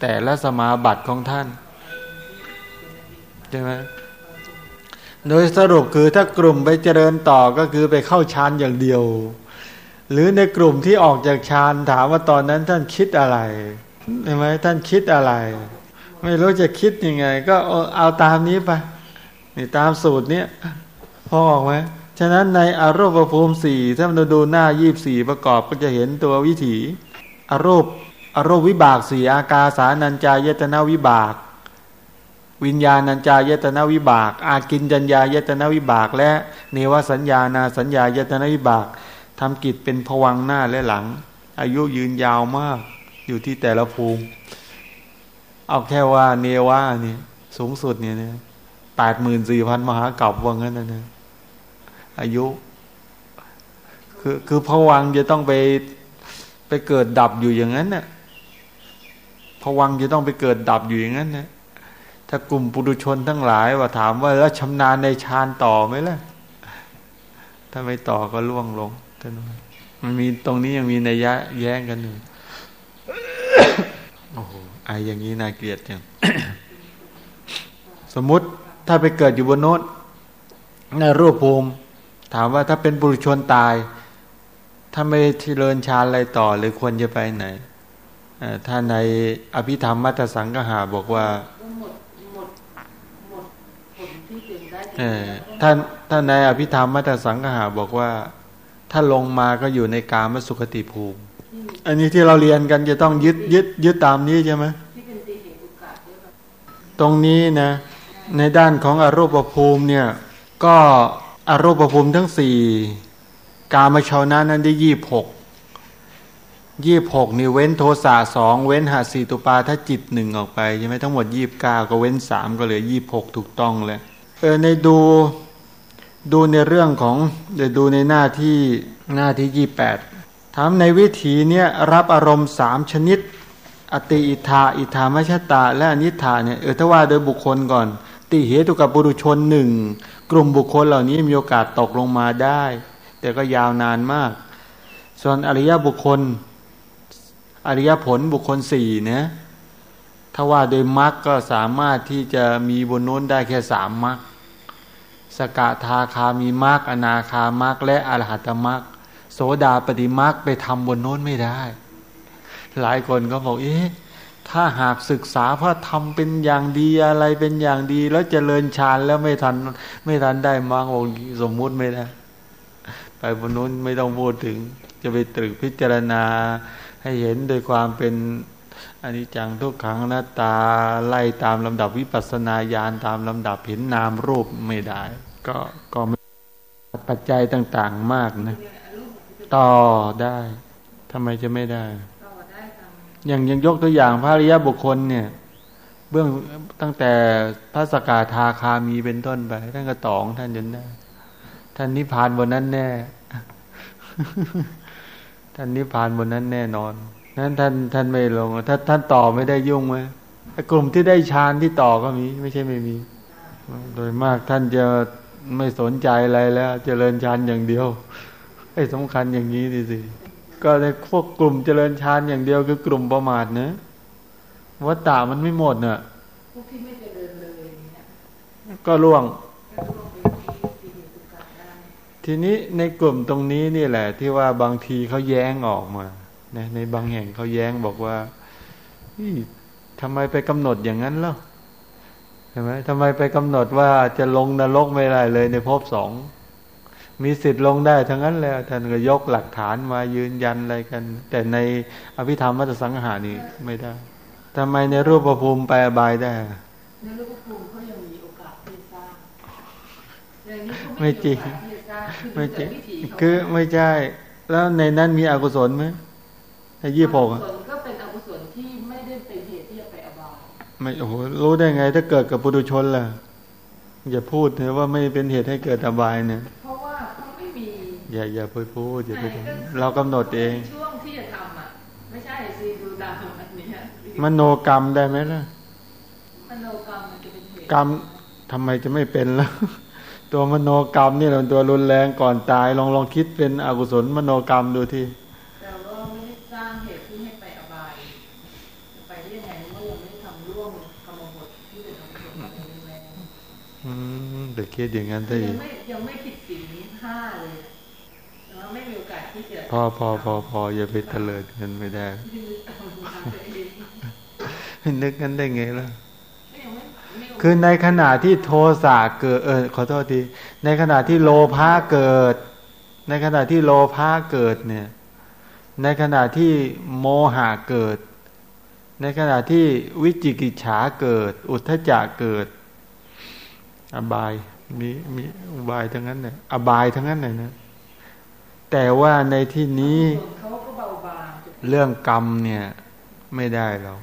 [SPEAKER 1] แต่ละสมาบัติของท่าน ใช่ไหมโดยสรุปคือถ้ากลุ่มไปเจริญต่อก็คือไปเข้าฌานอย่างเดียว หรือในกลุ่มที่ออกจากฌานถามว่าตอนนั้นท่านคิดอะไรใช่ไหมท่านคิดอะไร ไม่รู้จะคิดยังไง ก็เอาตามนี้ไปนี่ตามสูตรเนี้ยพอออกไหมฉะนั้นในอารมณ์ภูมิสี่ถ้าเราดูหน้ายี่สี่ประกอบก็จะเห็นตัววิถีอารมณ์อารมณ์วิบากสี่อากาสานัญจายตนาวิบาก วิญญาณัญจายตนาวิบาก อากินจัญญายตนาวิบาก และเนวสัญญานาสัญญายตนาวิบากทำกิจเป็นผวังหน้าและหลัง อายุยืนยาวมาก อยู่ที่แต่ละภูมิ เอาแค่ว่าเนวานี่สูงสุดเนี่ยนะปดหมื่นสี่พันมหากรัปว่างั้นนะนะอายุ คือคือผวังจะต้องไปไปเกิดดับอยู่อย่างนั้นนะ่ะผวังจะต้องไปเกิดดับอยู่อย่างนั้นนะ ถ้ากลุ่มปุถุชนทั้งหลายว่าถามว่าแล้วชำนาญในฌานต่อไหมล่ะ ถ้าไม่ต่อก็ล่วงลงท่านมันมีตรงนี้ยังมีนัยยะแย้งกันอยู่โอ้โหไออย่างนี้น่าเกลียดจังสมมติถ้าไปเกิดอยู่บนโน้นในรูปภูมิ ถามว่าถ้าเป็นบุรุชนตาย ถ้าไม่เจริญฌานอะไรต่อหรือควรจะไปไหนถ้าในอภิธรรมมัตสังกหาบอกว่า ท่านท่านในอภิธรรมมัตสังกหาบอกว่า ถ้าลงมาก็อยู่ในกามสุขติภูมิ อันนี้ที่เราเรียนกันจะต้องยึดยึดยึดตามนี้ใช่ไหมตรงนี้นะ ในด้านของอรูปภูมิเนี่ย ก็อรูปภูมิทั้งสี่กามชาวนานั้นได้ยี่หกยี่หกนี่เว้นโทสะสองเว้นหาสีตุปาถ้าจิตหนึ่งออกไปใช่ไหมทั้งหมดยี่บเก้าก็เว้นสามก็เหลือยี่หกถูกต้องเลย เออในดูดูในเรื่องของเดี๋ยวดูในหน้าที่หน้าที่ยี่แปดถามในวิถีเนี่ยรับอารมณ์สามชนิด อติอิทาอิทามชตา และอนิธาเนี่ยเออถ้าว่าโดยบุคคลก่อน ติเหตุกับบุรุชนหนึ่งกลุ่มบุคคลเหล่านี้มีโอกาสตกลงมาได้ แต่ก็ยาวนานมาก ส่วนอริยบุคคล อริยผลบุคคลสี่นะถ้าว่าโดยมรรคก็สามารถที่จะมีบนโน้นได้แค่สามมรรค สกทาคามีมรรคอนาคามรรคและอรหัตมรรคโสดาปฏิมรรคไปทำบนโน้นไม่ได้ หลายคนก็บอกเอ๊ะถ้าหากศึกษาพระธรรมเป็นอย่างดีอะไรเป็นอย่างดี แล้วจเจริญฌานแล้วไม่ทัน ไม่ทันได้มรรคสมมุติไม่ได้ไปบนโน้นไม่ต้องพูดถึง จะไปตรึกพิจารณาให้เห็นโดยความเป็น อันนี้จังทุกขังหน้าตาไล่ตามลำดับวิปัสนาญาณตามลำดับเห็นนามรูปไม่ได้ ก็ก็ปัจจัยต่างๆมากนะ ต่อได้ทำไมจะไม่ได้อย่างยังยกตัวอย่างพระริยบุคคลเนี่ย เบื้องตั้งแต่พระสกาทาคามีเป็นต้นไปท่านก็ตองท่านจนได้ท่านนิพพานบนนั้นแน่ ท่านนิพพานบนนั้นแน่นอน นั้นท่านท่านไม่ลง ถ้าท่านต่อไม่ได้ยุ่งไหมกลุ่มที่ได้ฌานที่ต่อก็มี ไม่ใช่ไม่มี โดยมากท่านจะไม่สนใจอะไรแล้วจเจริญฌานอย่างเดียวไอ้สำคัญอย่างนี้ดิสิก็ในพวกกลุ่มเจริญฌานอย่างเดียวคือกลุ่มประมาทเนะวัตตามันไม่หมดเนะ่ะพวกที่ไม่เจริญเลยก็ล่วง ทีนี้ในกลุ่มตรงนี้นี่แหละ ที่ว่าบางทีเขาแย้งออกมา นะในบางแห่งเขาแย้งบอกว่าทำไมไปกำหนดอย่างนั้นล่ะใช่ไหมทำไมไปกำหนดว่าจะลงนรกไม่ได้เลยในภพสองมีสิทธิ์ลงได้ทั้งนั้นแล้วท่านก็ยกหลักฐานมายืนยันอะไรกัน แต่ในอภิธรรมมัตสังหานี่ไม่ได้ทำไมในรูปภูมิไปอบายได้
[SPEAKER 2] ในรูปภูมิเขายังมีโอกาสที่สร้าง
[SPEAKER 1] ไม่จริงไม่จริงคือไม่ใช่ แล้วในนั้นมีอกุศลไหม
[SPEAKER 2] ไอ้ ยี่หกก็เป็นอกุศลที่ไม่ได้เป็นเหตุที่จะไปอบาย
[SPEAKER 1] ไม่โอ้โหรู้ได้ไง ถ้าเกิดกับปุถุชนล่ะอย่าพูดเถอะว่าไม่เป็นเหตุให้เกิดอบายเนี่ย
[SPEAKER 2] เพราะว่าเขาไม่มี
[SPEAKER 1] อย่าอย่าพูดพูดอย่าไปเรากำหนดเอง
[SPEAKER 2] ช่วงที่จะทำอะไม่ใช่ซีดูดาวแบบนี้
[SPEAKER 1] มโนกรรมได้ไหมล่ะ
[SPEAKER 2] มโนกรรมมันจะเป็นเหตุ
[SPEAKER 1] กรรมทำไมจะไม่เป็นล่ะตัวมโนกรรมนี่เราตัวรุนแรงก่อนตาย ลองลองคิดเป็นอกุศลมโนกรรมดูที่ เด็กคิดอย่างนั้นได้
[SPEAKER 2] ยังไม่ยังไม่ผิดสิ่งนี้ห้าเลยแล้วไม่มีโอกาสที่จะ
[SPEAKER 1] พอพอพอพออย่าไปเตลิดกันไม่ได้นึกกันได้ไงล่ะคือในขณะที่โทสะเกิดเออขอโทษทีในขณะที่โลภะเกิด ในขณะที่โลภะเกิดเนี่ย ในขณะที่โมหะเกิด ในขณะที่วิจิกิจฉาเกิด อุทธจักเกิด อบายมีมีอบายทั้งนั้นเนี่ยอบายทั้งนั้นเลยนะแต่ว่าในที่นี้เรื่องกรรมเนี่ยไม่ได้เรา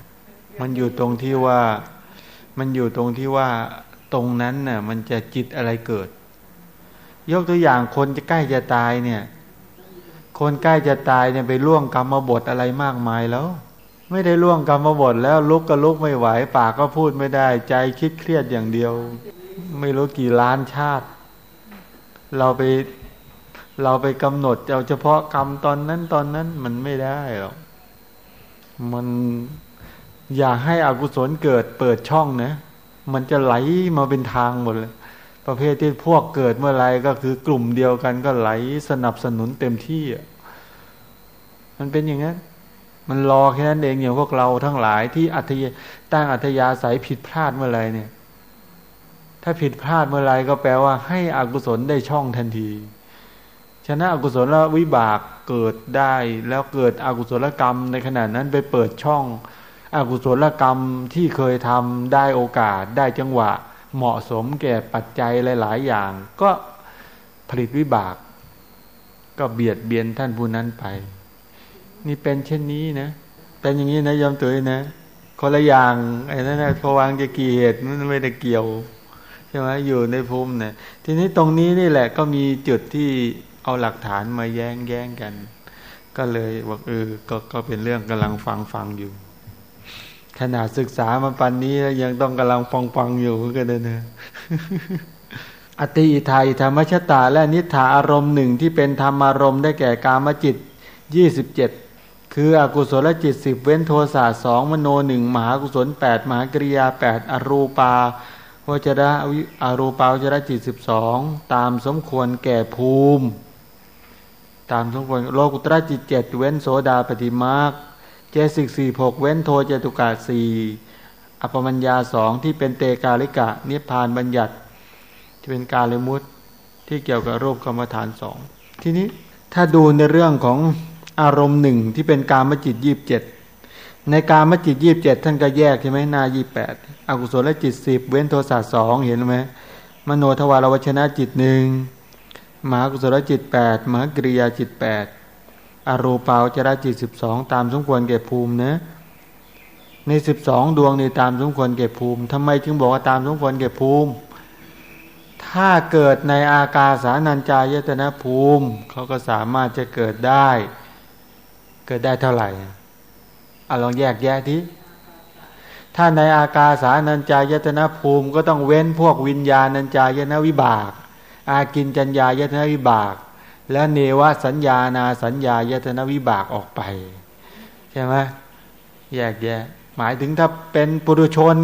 [SPEAKER 1] มันอยู่ตรงที่ว่า มันอยู่ตรงที่ว่าตรงนั้นน่ะมันจะจิตอะไรเกิด ยกตัวอย่างคนจะใกล้จะตายเนี่ย คนใกล้จะตายเนี่ยไปล่วงกรรมบทอะไรมากมายแล้ว ไม่ได้ล่วงกรรมบทแล้วลุกก็ลุกไม่ไหว ปากก็พูดไม่ได้ ใจคิดเครียดอย่างเดียว ไม่รู้กี่ล้านชาติ เราไปเราไปกำหนดเอาเฉพาะกรรมตอนนั้นตอนนั้นมันไม่ได้หรอกมันอยากให้อกุศลเกิดเปิดช่องนะมันจะไหลมาเป็นทางหมดเลย ประเภทที่พวกเกิดเมื่อไรก็คือกลุ่มเดียวกันก็ไหลสนับสนุนเต็มที่อะมันเป็นอย่างนั้นมันรอแค่นั้นเองอย่างพวกเราทั้งหลายที่อัธยตั้งอัธยาศัยผิดพลาดเมื่อไรเนี่ย ถ้าผิดพลาดเมื่อไรก็แปลว่า ให้อกุศลได้ช่องทันทีฉะนั้นอกุศลวิบากเกิดได้ แล้วเกิดอกุศลกรรมในขณะนั้นไปเปิดช่อง อกุศลกรรมที่เคยทำได้โอกาสได้จังหวะ เหมาะสมแก่ปัจจัยหลาย ๆ อย่าง ก็ผลิตวิบาก ก็เบียดเบียนท่านผู้นั้นไป นี่เป็นเช่นนี้นะเป็นอย่างนี้นะยอมตัวนะคนละอย่างไอ้นั่นนะพวังจะกี่เหตุมันไม่ได้เกี่ยว ใช่ไหมอยู่ในภูมิเนี่ย ทีนี้ตรงนี้นี่แหละก็มีจุดที่เอาหลักฐานมาแย้งแย้งกัน ก็เลยบอกเออก็ก็เป็นเรื่องกำลังฟังฟังอยู่ ขนาดศึกษามาปันนี้ยังต้องกำลังฟังฟังอยู่ก็เลยนะอติอิทายธรรมชตา และนิธาอารมณ์หนึ่งที่เป็นธรรมอารมณ์ได้แก่กามจิตยี่สิบเจ็ดคืออกุศลจิตสิบเว้นโทสะสองมโนหนึ่งมหากุศลแปดมหากริยาแปดอรูปา จระอารูปาวจระจิตสิบสองตามสมควรแก่ภูมิ ตามสมควรโลกุตระจิตเจ็ดเว้นโสดาปฏิมาคเจสิกสี่หกเว้นโทเจตุกาสี่อปมัญญาสองที่เป็นเตกาลิกะนิพพานบัญญัติ ที่เป็นกาลมุตที่เกี่ยวกับรูปกรรมฐานสองทีนี้ถ้าดูในเรื่องของอารมณ์หนึ่งที่เป็นกามจิตยีิบเจ็ด ในการมจิตยี่บเจ็ดท่านก็แยกใช่ไหมนายี่แปดอกุศลจิตสิบเว้นโทสะสองเห็นไหมมโนทวารวชนะจิตหนึ่งมหากุศลจิตแปดมหากริยาจิตแปดอรูปาวจระจิตสิบสองตามสมควรแก่ภูมินะในสิบสองดวงในตามสมควรแก่ภูมิทำไมจึงบอกว่าตามสมควรแก่ภูมิ ถ้าเกิดในอากาสานัญจายตนะภูมิเขาก็สามารถจะเกิดได้ เกิดได้เท่าไหร่ อะลองแยกแยะทีถ้าในอากาสานัญจายตนะภูมิก็ต้องเว้นพวกวิญญาณัญจายตนะวิบาก อากินจัญญายตนะวิบาก และเนวสัญญานาสัญญายตนะวิบากออกไปใช่ไหมแยกแยะ หมายถึงถ้าเป็นปุถุชน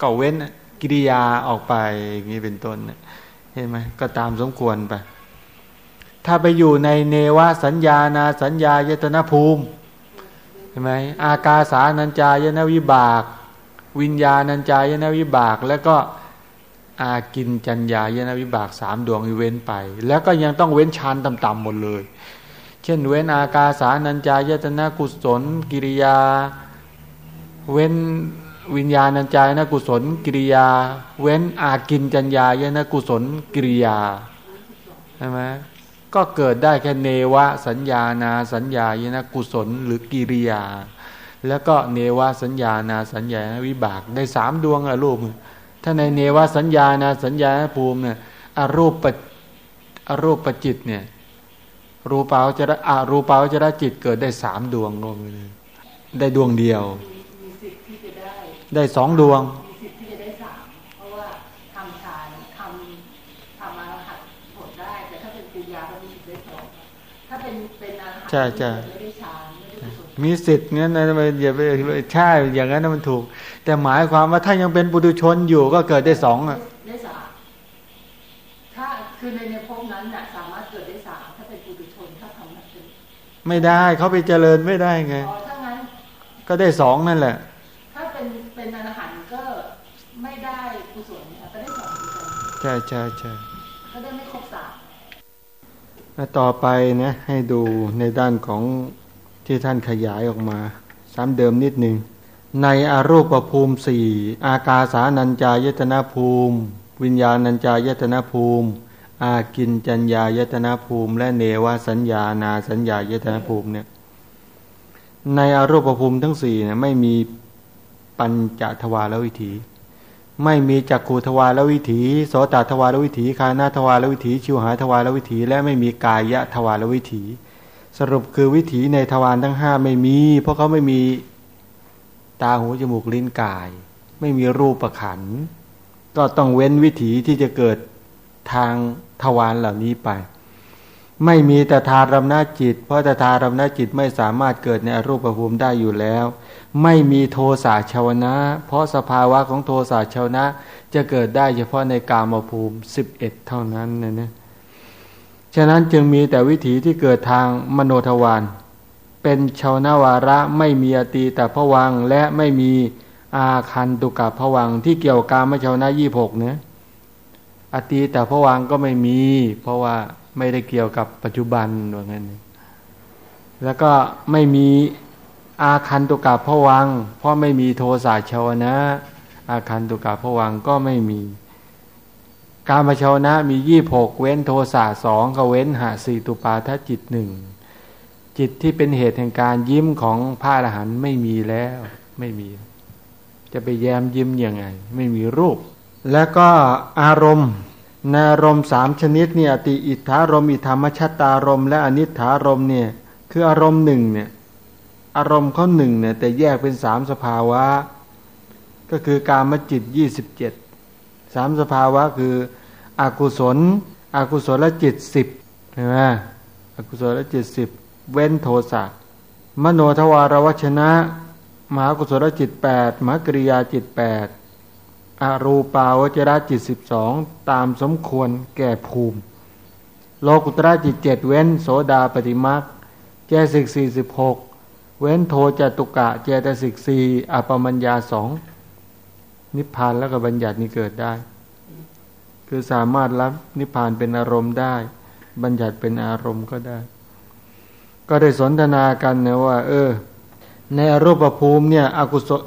[SPEAKER 1] ก็เว้นกิริยาออกไปอย่างนี้เป็นต้นเห็นไหมก็ตามสมควรไปถ้าไปอยู่ในเนวสัญญานาสัญญายตนะภูมิ เห็นไหมอากาสานัญจายนวิบาก วิญญาณัญจายนวิบาก แล้วก็อากินจัญญายนวิบากสามดวงเว้นไป แล้วก็ยังต้องเว้นฌานต่ำๆหมดเลย เช่น เว้นอากาสานัญจายตนะกุศล กิริยา เว้นวิญญาณัญจายนะกุศล กิริยา เว้นอากินจัญญายนกุศลกิริยาใช่ไหม ก็เกิดได้แค่เนวะสัญญานาสัญญายนะกุศลหรือกิริยา แล้วก็เนวะสัญญานาสัญญาวิบากได้สามดวงอะลูกถ้าในเนวะสัญญานะสัญญาภูมิเนี่ยอรูปปอรูปปจิตเนี่ยรูปาวจระอารูปาวจระจิตเกิดได้สามดวงลงเลยได้ดวงเดียว ได้สองดวง ใช่ใช่มีสิทธิ์งั้นนะไม่อย่าไปใช่อย่างนั้นมันถูก แต่หมายความว่าถ้ายังเป็นปุถุชนอยู่ก็เกิดได้สองอะ
[SPEAKER 2] ได้สามถ้าคือในในภพนั้นน่ะสามารถเกิดได้สามถ้าเป็นปุถุชนถ้าทำนั้น
[SPEAKER 1] ไม่ได้เขาไปเจริญไม่ได้ไงอ๋อถ้างั้นก็ได้สองนั่นแหละ
[SPEAKER 2] ถ้าเป็นเป็นอรหันต์ก็ไม่ได้กุศลก็ได้สองกุศล
[SPEAKER 1] ใช่ใช่ใช่
[SPEAKER 2] ก็ได้ไม่ครบสาม
[SPEAKER 1] แล้ว ต่อไปนะให้ดูในด้านของที่ท่านขยายออกมา ซ้ำเดิมนิดหนึ่งในอารูปภูมิสี่อากาสานัญจายตนาภูมิ วิญญาณัญจายตนาภูมิ อากินจัญญายตนาภูมิ และเนวสัญญานาสัญญายตนาภูมิเนี่ยในอารูปภูมิทั้งสี่เนี่ยไม่มีปัญจทวารวิถี ไม่มีจักขูทวารวิถีโสตทวารวิถีคานาทวารวิถี ชิวหาทวารวิถี และไม่มีกายะทวารวิถี สรุปคือวิถีในทวารทั้งห้าไม่มี เพราะเขาไม่มีตาหูจมูกลิ้นกาย ไม่มีรูปประขัน ก็ต้องเว้นวิถีที่จะเกิดทางทวารเหล่านี้ไป ไม่มีแต่ทารมนาจิต เพราะแต่ทารมนาจิตไม่สามารถเกิดในอรูปภูมิได้อยู่แล้ว ไม่มีโทสะชาวนะ เพราะสภาวะของโทสะชาวนะ จะเกิดได้เฉพาะในกามภูมิสิบเอ็ดเท่านั้นนะนะฉะนั้นจึงมีแต่วิถีที่เกิดทางมโนทวารเป็นชาวนาวาระไม่มีอตีแต่ผวังและไม่มีอาคันตุกับผวังที่เกี่ยวกามชาวนายี่หกเนี่ยอตีแต่ผวังก็ไม่มี เพราะว่าไม่ได้เกี่ยวกับปัจจุบันว่างั้นแล้วก็ไม่มี อาคันตุกับผวังเพราะไม่มีโทสะชาวนะ อาคันตุกับผวังก็ไม่มี การมาชาวนะมียี่หกเว้นโทสะสองก็เว้นหาสี่ตุปาทจิตหนึ่งจิตที่เป็นเหตุแห่งการยิ้มของพระอรหันต์ไม่มีแล้วไม่มี จะไปแย้มยิ้มยังไง ไม่มีรูป แล้วก็อารมณ์นารมสามชนิดเนี่ยติอิทธารมอิธรรมชัตตารม และอนิถารมเนี่ยคืออารมณ์หนึ่งเนี่ย อารมณ์เขาหนึ่งเนี่ย แต่แยกเป็นสามสภาวะ ก็คือการมจิตยี่สิบเจ็ดสามสภาวะคืออกุศล อกุศลจิตสิบเห็นไหมอกุศลจิตสิบเว้นโทสะมโนทวารวชนะ มหากุศลจิตแปดมหากริยาจิตแปดอรูปาวจระจิตสิบสองตามสมควรแก่ภูมิ โลกุตระจิตเจ็ดเว้น โสดาปฏิมักเจสิกสี่สิบหก เว้นโทจตุกะเจตสิกสี่อปมัญญาสองนิพพานแล้วก็บัญญัตินี้เกิดได้ คือสามารถรับนิพพานเป็นอารมณ์ได้ บัญญัติเป็นอารมณ์ก็ได้ ก็ได้สนทนากันนะว่า เออ ในอรูปภูมิเนี่ยอกุศล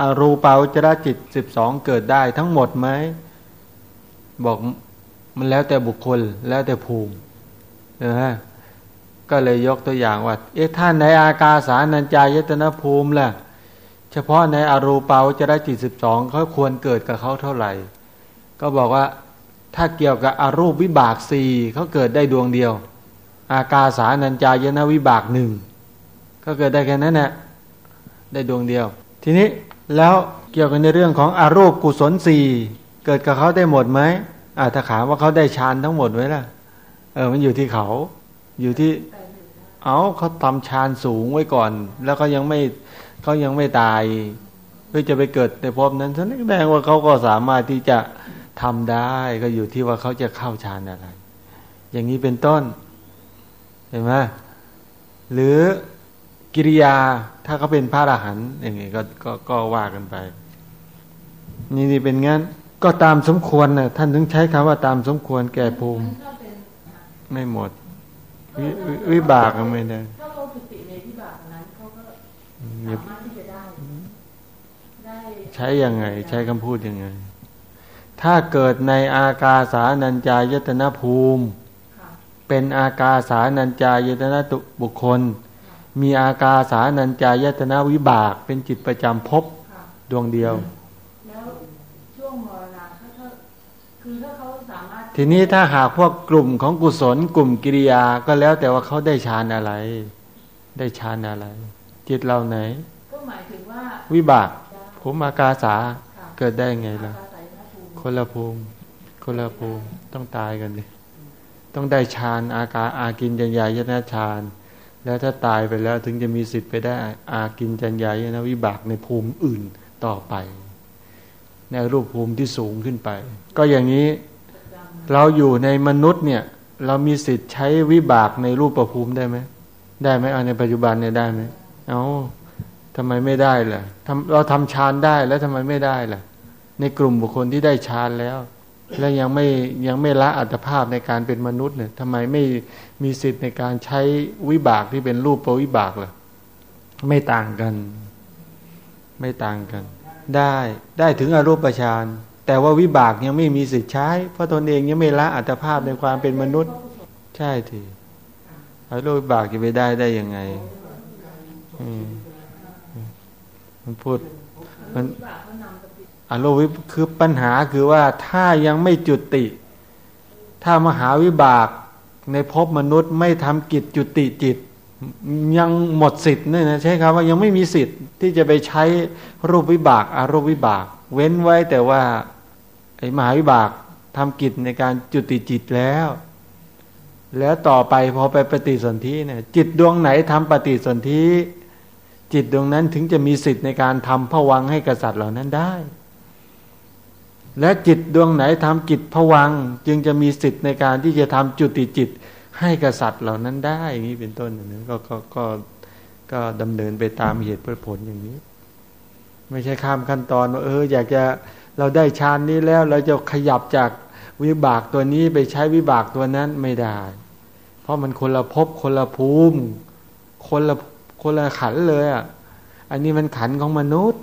[SPEAKER 1] อารูปาวจรจิตสิบสองเกิดได้ทั้งหมดไหมบอกมันแล้วแต่บุคคลแล้วแต่ภูมินะ ก็เลยยกตัวอย่างว่า เอ๊ะท่านในอากาสานัญจายตนะภูมิล่ะ เฉพาะในอรูปาวจรจิตสิบสองเขาควรเกิดกับเขาเท่าไหร่ ก็บอกว่าถ้าเกี่ยวกับอรูปวิบากสี่เขาเกิดได้ดวงเดียว อากาสานัญจายนวิบากหนึ่งก็เกิดได้แค่นั้นแหละได้ดวงเดียว ทีนี้แล้วเกี่ยวกันในเรื่องของอารูปกุศลสี่เกิดกับเขาได้หมดไหมอ่าถ้าถามว่าเขาได้ฌานทั้งหมดไว้ล่ะ เออมันอยู่ที่เขา อยู่ที่ เอาเขาทำฌานสูงไว้ก่อน แล้วเขายังไม่เขายังไม่ตายเพื่อจะไปเกิดในภพนั้นฉันแสดงว่าเขาก็สามารถที่จะทำได้ก็อยู่ที่ว่าเขาจะเข้าฌานอะไร อย่างนี้เป็นต้น เห็นไหมหรือกิริยาถ้าเขาเป็นพระอรหันต์อย่างนี้ก็ก็ก็ว่ากันไป นี่นี่เป็นงั้น ก็ตามสมควรนะท่านถึงใช้คำว่าตามสมควรแก่ภูมิ ไม่หมด วิวิบากก็ไม่ได้
[SPEAKER 2] ถ้าเขาสติในวิบากนั้นเขาก็สามารถที่จะได้
[SPEAKER 1] ใช้ยังไง ใช้คำพูดยังไง ถ้าเกิดในอากาสานัญจายตนะภูมิ เป็นอากาสานัญจายตนะตุบุคคล มีอากาสานัญจายตนะวิบาก เป็นจิตประจำพบดวงเดียว
[SPEAKER 2] แล้วช่วงมรณะถ้าคือถ้า
[SPEAKER 1] ทีนี้ถ้าหากพวกกลุ่มของกุศลกลุ่มกิริยาก็แล้วแต่ว่าเขาได้ฌานอะไร ได้ฌานอะไร จิตเราไหน
[SPEAKER 2] ก็หมายถึงว่า
[SPEAKER 1] วิบากผมอากาสาเกิดได้ไงล่ะคนละภูมิคนละภูมิต้องตายกันเลยต้องได้ฌานอากาอากินจัญญายนะฌานแล้วถ้าตายไปแล้วถึงจะมีสิทธิ์ไปได้อากินจัญญายนะวิบากในภูมิอื่นต่อไป ในรูปภูมิที่สูงขึ้นไป ก็อย่างนี้ เราอยู่ในมนุษย์เนี่ย เรามีสิทธิ์ใช้วิบากในรูปประภูมิได้ไหมได้ไหมเอาในปัจจุบันเนี่ยได้ไหมเอาทำไมไม่ได้ล่ะทำเราทำฌานได้แล้วทำไมไม่ได้ล่ะ ในกลุ่มบุคคลที่ได้ฌานแล้ว และยังไม่ยังไม่ละอัตภาพในการเป็นมนุษย์เนี่ยทำไมไม่มีสิทธิ์ในการใช้วิบากที่เป็นรูปปวิบากล่ะ ไม่ต่างกัน ไม่ต่างกัน ได้ได้ถึงอรูปฌาน แต่ว่าวิบากยังไม่มีสิทธิ์ใช้ เพราะตนเองยังไม่ละอัตภาพในความเป็นมนุษย์ ใช่ทีอรูปวิบากจะไปได้ได้ยังไงมันพูดมันอารมณ์คือปัญหาคือว่าถ้ายังไม่จุติ ถ้ามหาวิบากในภพมนุษย์ไม่ทำกิจจุติจิต ยังหมดสิทธิ์นี่นะใช่ครับว่ายังไม่มีสิทธิ์ที่จะไปใช้รูปวิบากอารมณ์วิบาก เว้นไว้แต่ว่า ไอ้มหาวิบากทำกิจในการจุติจิตแล้ว แล้วต่อไปพอไปปฏิสนธิเนี่ย จิตดวงไหนทำปฏิสนธิจิตดวงนั้นถึงจะมีสิทธิ์ในการทำผวังให้กษัตริย์เหล่านั้นได้ และจิตดวงไหนทำกิจผวังจึงจะมีสิทธิ์ในการที่จะทำจุติจิตให้กษัตริย์เหล่านั้นได้อย่างนี้เป็นต้นนะก็ก็ก็ก็ดำเนินไปตามเหตุผลอย่างนี้ ไม่ใช่ข้ามขั้นตอนว่าเอออยากจะ เราได้ฌานนี้แล้วเราจะขยับจากวิบากตัวนี้ไปใช้วิบากตัวนั้นไม่ได้ เพราะมันคนละภพคนละภูมิคนละคนละขันเลยอะ อันนี้มันขันของมนุษย์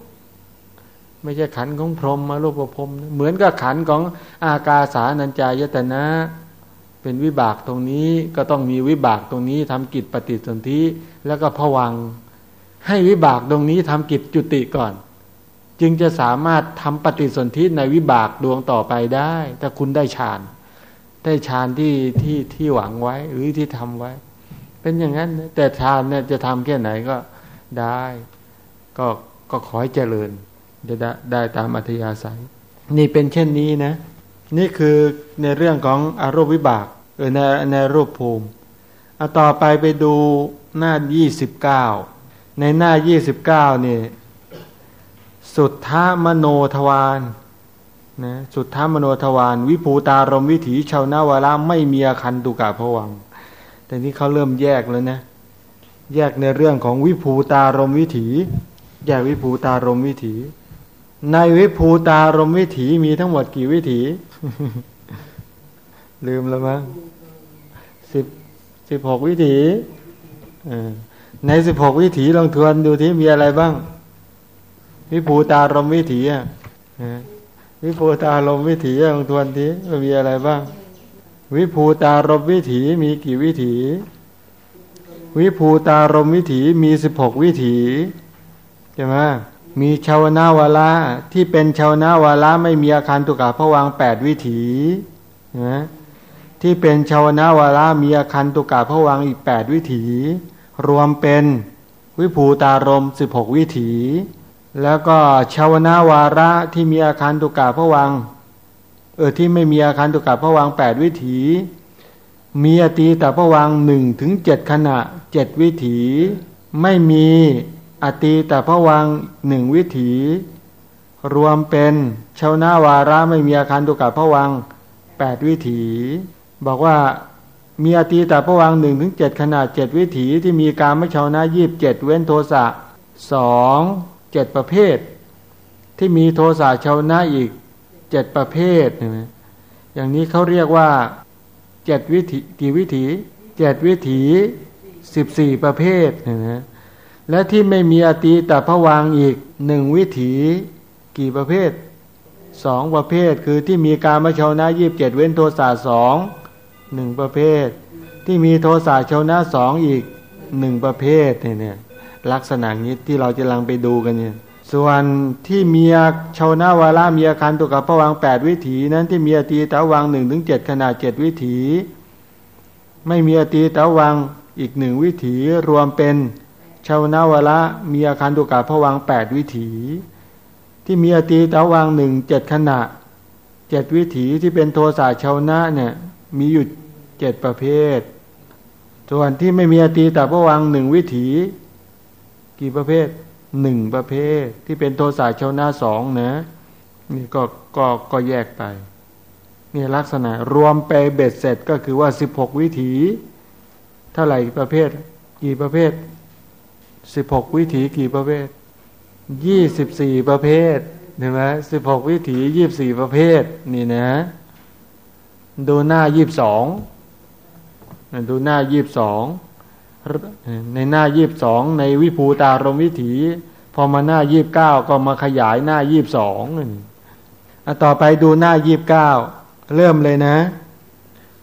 [SPEAKER 1] ไม่ใช่ขันของพรหมมารูปพรหมเหมือนกับขันของอากาสานัญจายตนะ เป็นวิบากตรงนี้ก็ต้องมีวิบากตรงนี้ทำกิจปฏิสนธิแล้วก็ผวังให้วิบากตรงนี้ทำกิจจุติก่อน จึงจะสามารถทำปฏิสนธิในวิบากดวงต่อไปได้ ถ้าคุณได้ฌาน ได้ฌานที่ที่ที่หวังไว้หรือที่ทำไว้ เป็นอย่างนั้น แต่ฌานเนี่ยจะทำแค่ไหนก็ได้ ก็ก็ขอให้เจริญจะได้ได้ตามอัธยาศัย นี่เป็นเช่นนี้นะ นี่คือในเรื่องของอารมณ์วิบากเออในในรูปภูมิเอาต่อไปไปดูหน้ายี่สิบเก้าในหน้ายี่สิบเก้านี่ย สุทธามโนทวารนะสุทธามโนทวารวิภูตารมวิถีชาวนาวราไม่มีอาคันตุกะผวัง แต่นี้เขาเริ่มแยกแล้วนะ แยกในเรื่องของวิภูตารมวิถี แยกวิภูตารมวิถี ในวิภูตารมวิถีมีทั้งหมดกี่วิถี ลืมแล้วมั้งสิบสิบหกวิถีในสิบหกวิถีลองทวนดูที่มีอะไรบ้าง วิภูตารมวิถีอะวิภูตารมวิถีของทวนทีมันมีอะไรบ้าง วิภูตารมวิถีมีกี่วิถี วิภูตารมวิถีมีสิบหกวิถีใช่ไหมมีชาวนาวาระที่เป็นชาวนาวาระไม่มีอาคารตุกะพวังแปดวิถีนะที่เป็นชาวนาวาระมีอาคารตุกะพวังอีกแปดวิถี รวมเป็นวิภูตารมสิบหกวิถี แล้วก็ชาวนาวาระที่มีอาคารตุกะพระวัง เออที่ไม่มีอาคารตุกะพระวังแปดวิถี มีอตีแต่พระวังหนึ่งถึงเจ็ดขณะเจ็ดวิถี ไม่มีอตีแต่พระวังหนึ่งวิถี รวมเป็นชาวนาวาระไม่มีอาคารตุกะพระวังแปดวิถี บอกว่ามีอตีแต่พระวังหนึ่งถึงเจ็ดขนาดเจ็ดวิถีที่มีการไม่ชาวนายีบเจ็ดเว้นโทสะสอง เจ็ดประเภท ที่มีโทสะชาวนะอีกเจ็ดประเภทนะอย่างนี้เขาเรียกว่าเจ็ดวิถีกี่วิถีเจ็ดวิถีสิบสี่ประเภทนะและที่ไม่มีอตีแต่พวางอีกหนึ่งวิถีกี่ประเภทสองประเภทคือที่มีการมาชาวนะยีบเจ็ดเว้นโทสะสองหนึ่งประเภท ที่มีโทสะชาวนะสองอีกหนึ่งประเภทเนี่ย ลักษณะนี้ที่เราจะลังไปดูกันเนี่ยส่วนที่เมียชาวนาวาระมีอาคารตุกับพระวังแปดวิถีนั้นที่มีอตีตะวังหนึ่งถึงเจ็ดขนาดเจ็ดวิถี ไม่มีอตีตะวังอีกหนึ่งวิถีรวมเป็นชาวนาวาระมีอาคารตุกับพระวังแปดวิถี ที่มีอตีตะวังหนึ่งเจ็ดขณะเจ็ดวิถีที่เป็นโทสะชาวนะเนี่ยมีอยู่เจ็ดประเภท ส่วนที่ไม่มีอตีตะพระวังหนึ่งวิถี กี่ประเภทหนึ่งประเภท ที่เป็นโทสะชาวนาสองนะนี่ก็ก็ก็แยกไปนี่ลักษณะรวมไปเบ็ดเสร็จก็คือว่าสิบหกวิถี เท่าไหร่ประเภท กี่ประเภทสิบหกวิถีกี่ประเภทยี่สิบสี่ประเภทเห็นไหมสิบหกวิถียี่บสี่ประเภท นี่นะ ดูหน้ายี่บสองดูหน้ายี่บสอง ในหน้ายีบสองในวิภูตารมวิถี พอมาหน้ายีบเก้าก็มาขยายหน้ายีบสองต่อไปดูหน้ายีบเก้าเริ่มเลยนะ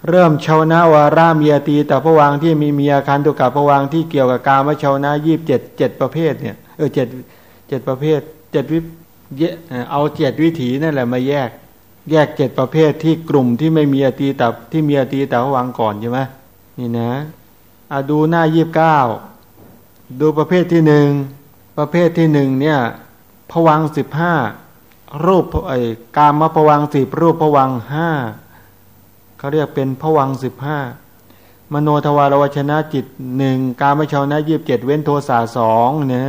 [SPEAKER 1] เริ่มชาวนาวารามียตีแต่พระวังที่มีเมีอาคารตุกับพระวังที่เกี่ยวกับการมาชาวนายีบเจ็ดเจ็ดประเภทเนี่ยเออเจ็ดเจ็ดประเภทเจ็ดวิเอาเจ็ดวิถีนั่นแหละมาแยก แยกเจ็ดประเภทที่กลุ่มที่ไม่มีอตีตับที่มีอตีตับวางก่อนใช่ไหมนี่นะ อาดูหน้ายี่บเก้าดูประเภทที่หนึ่งประเภทที่หนึ่งเนี่ยผวังสิบห้ารูปไอ้กามมาผวังสิบรูปผวังห้าเขาเรียกเป็นผวังสิบห้ามโนทวารวชนะจิตหนึ่งการมชาวนะยีบเจ็ดเว้นโทสาสองเนี่ย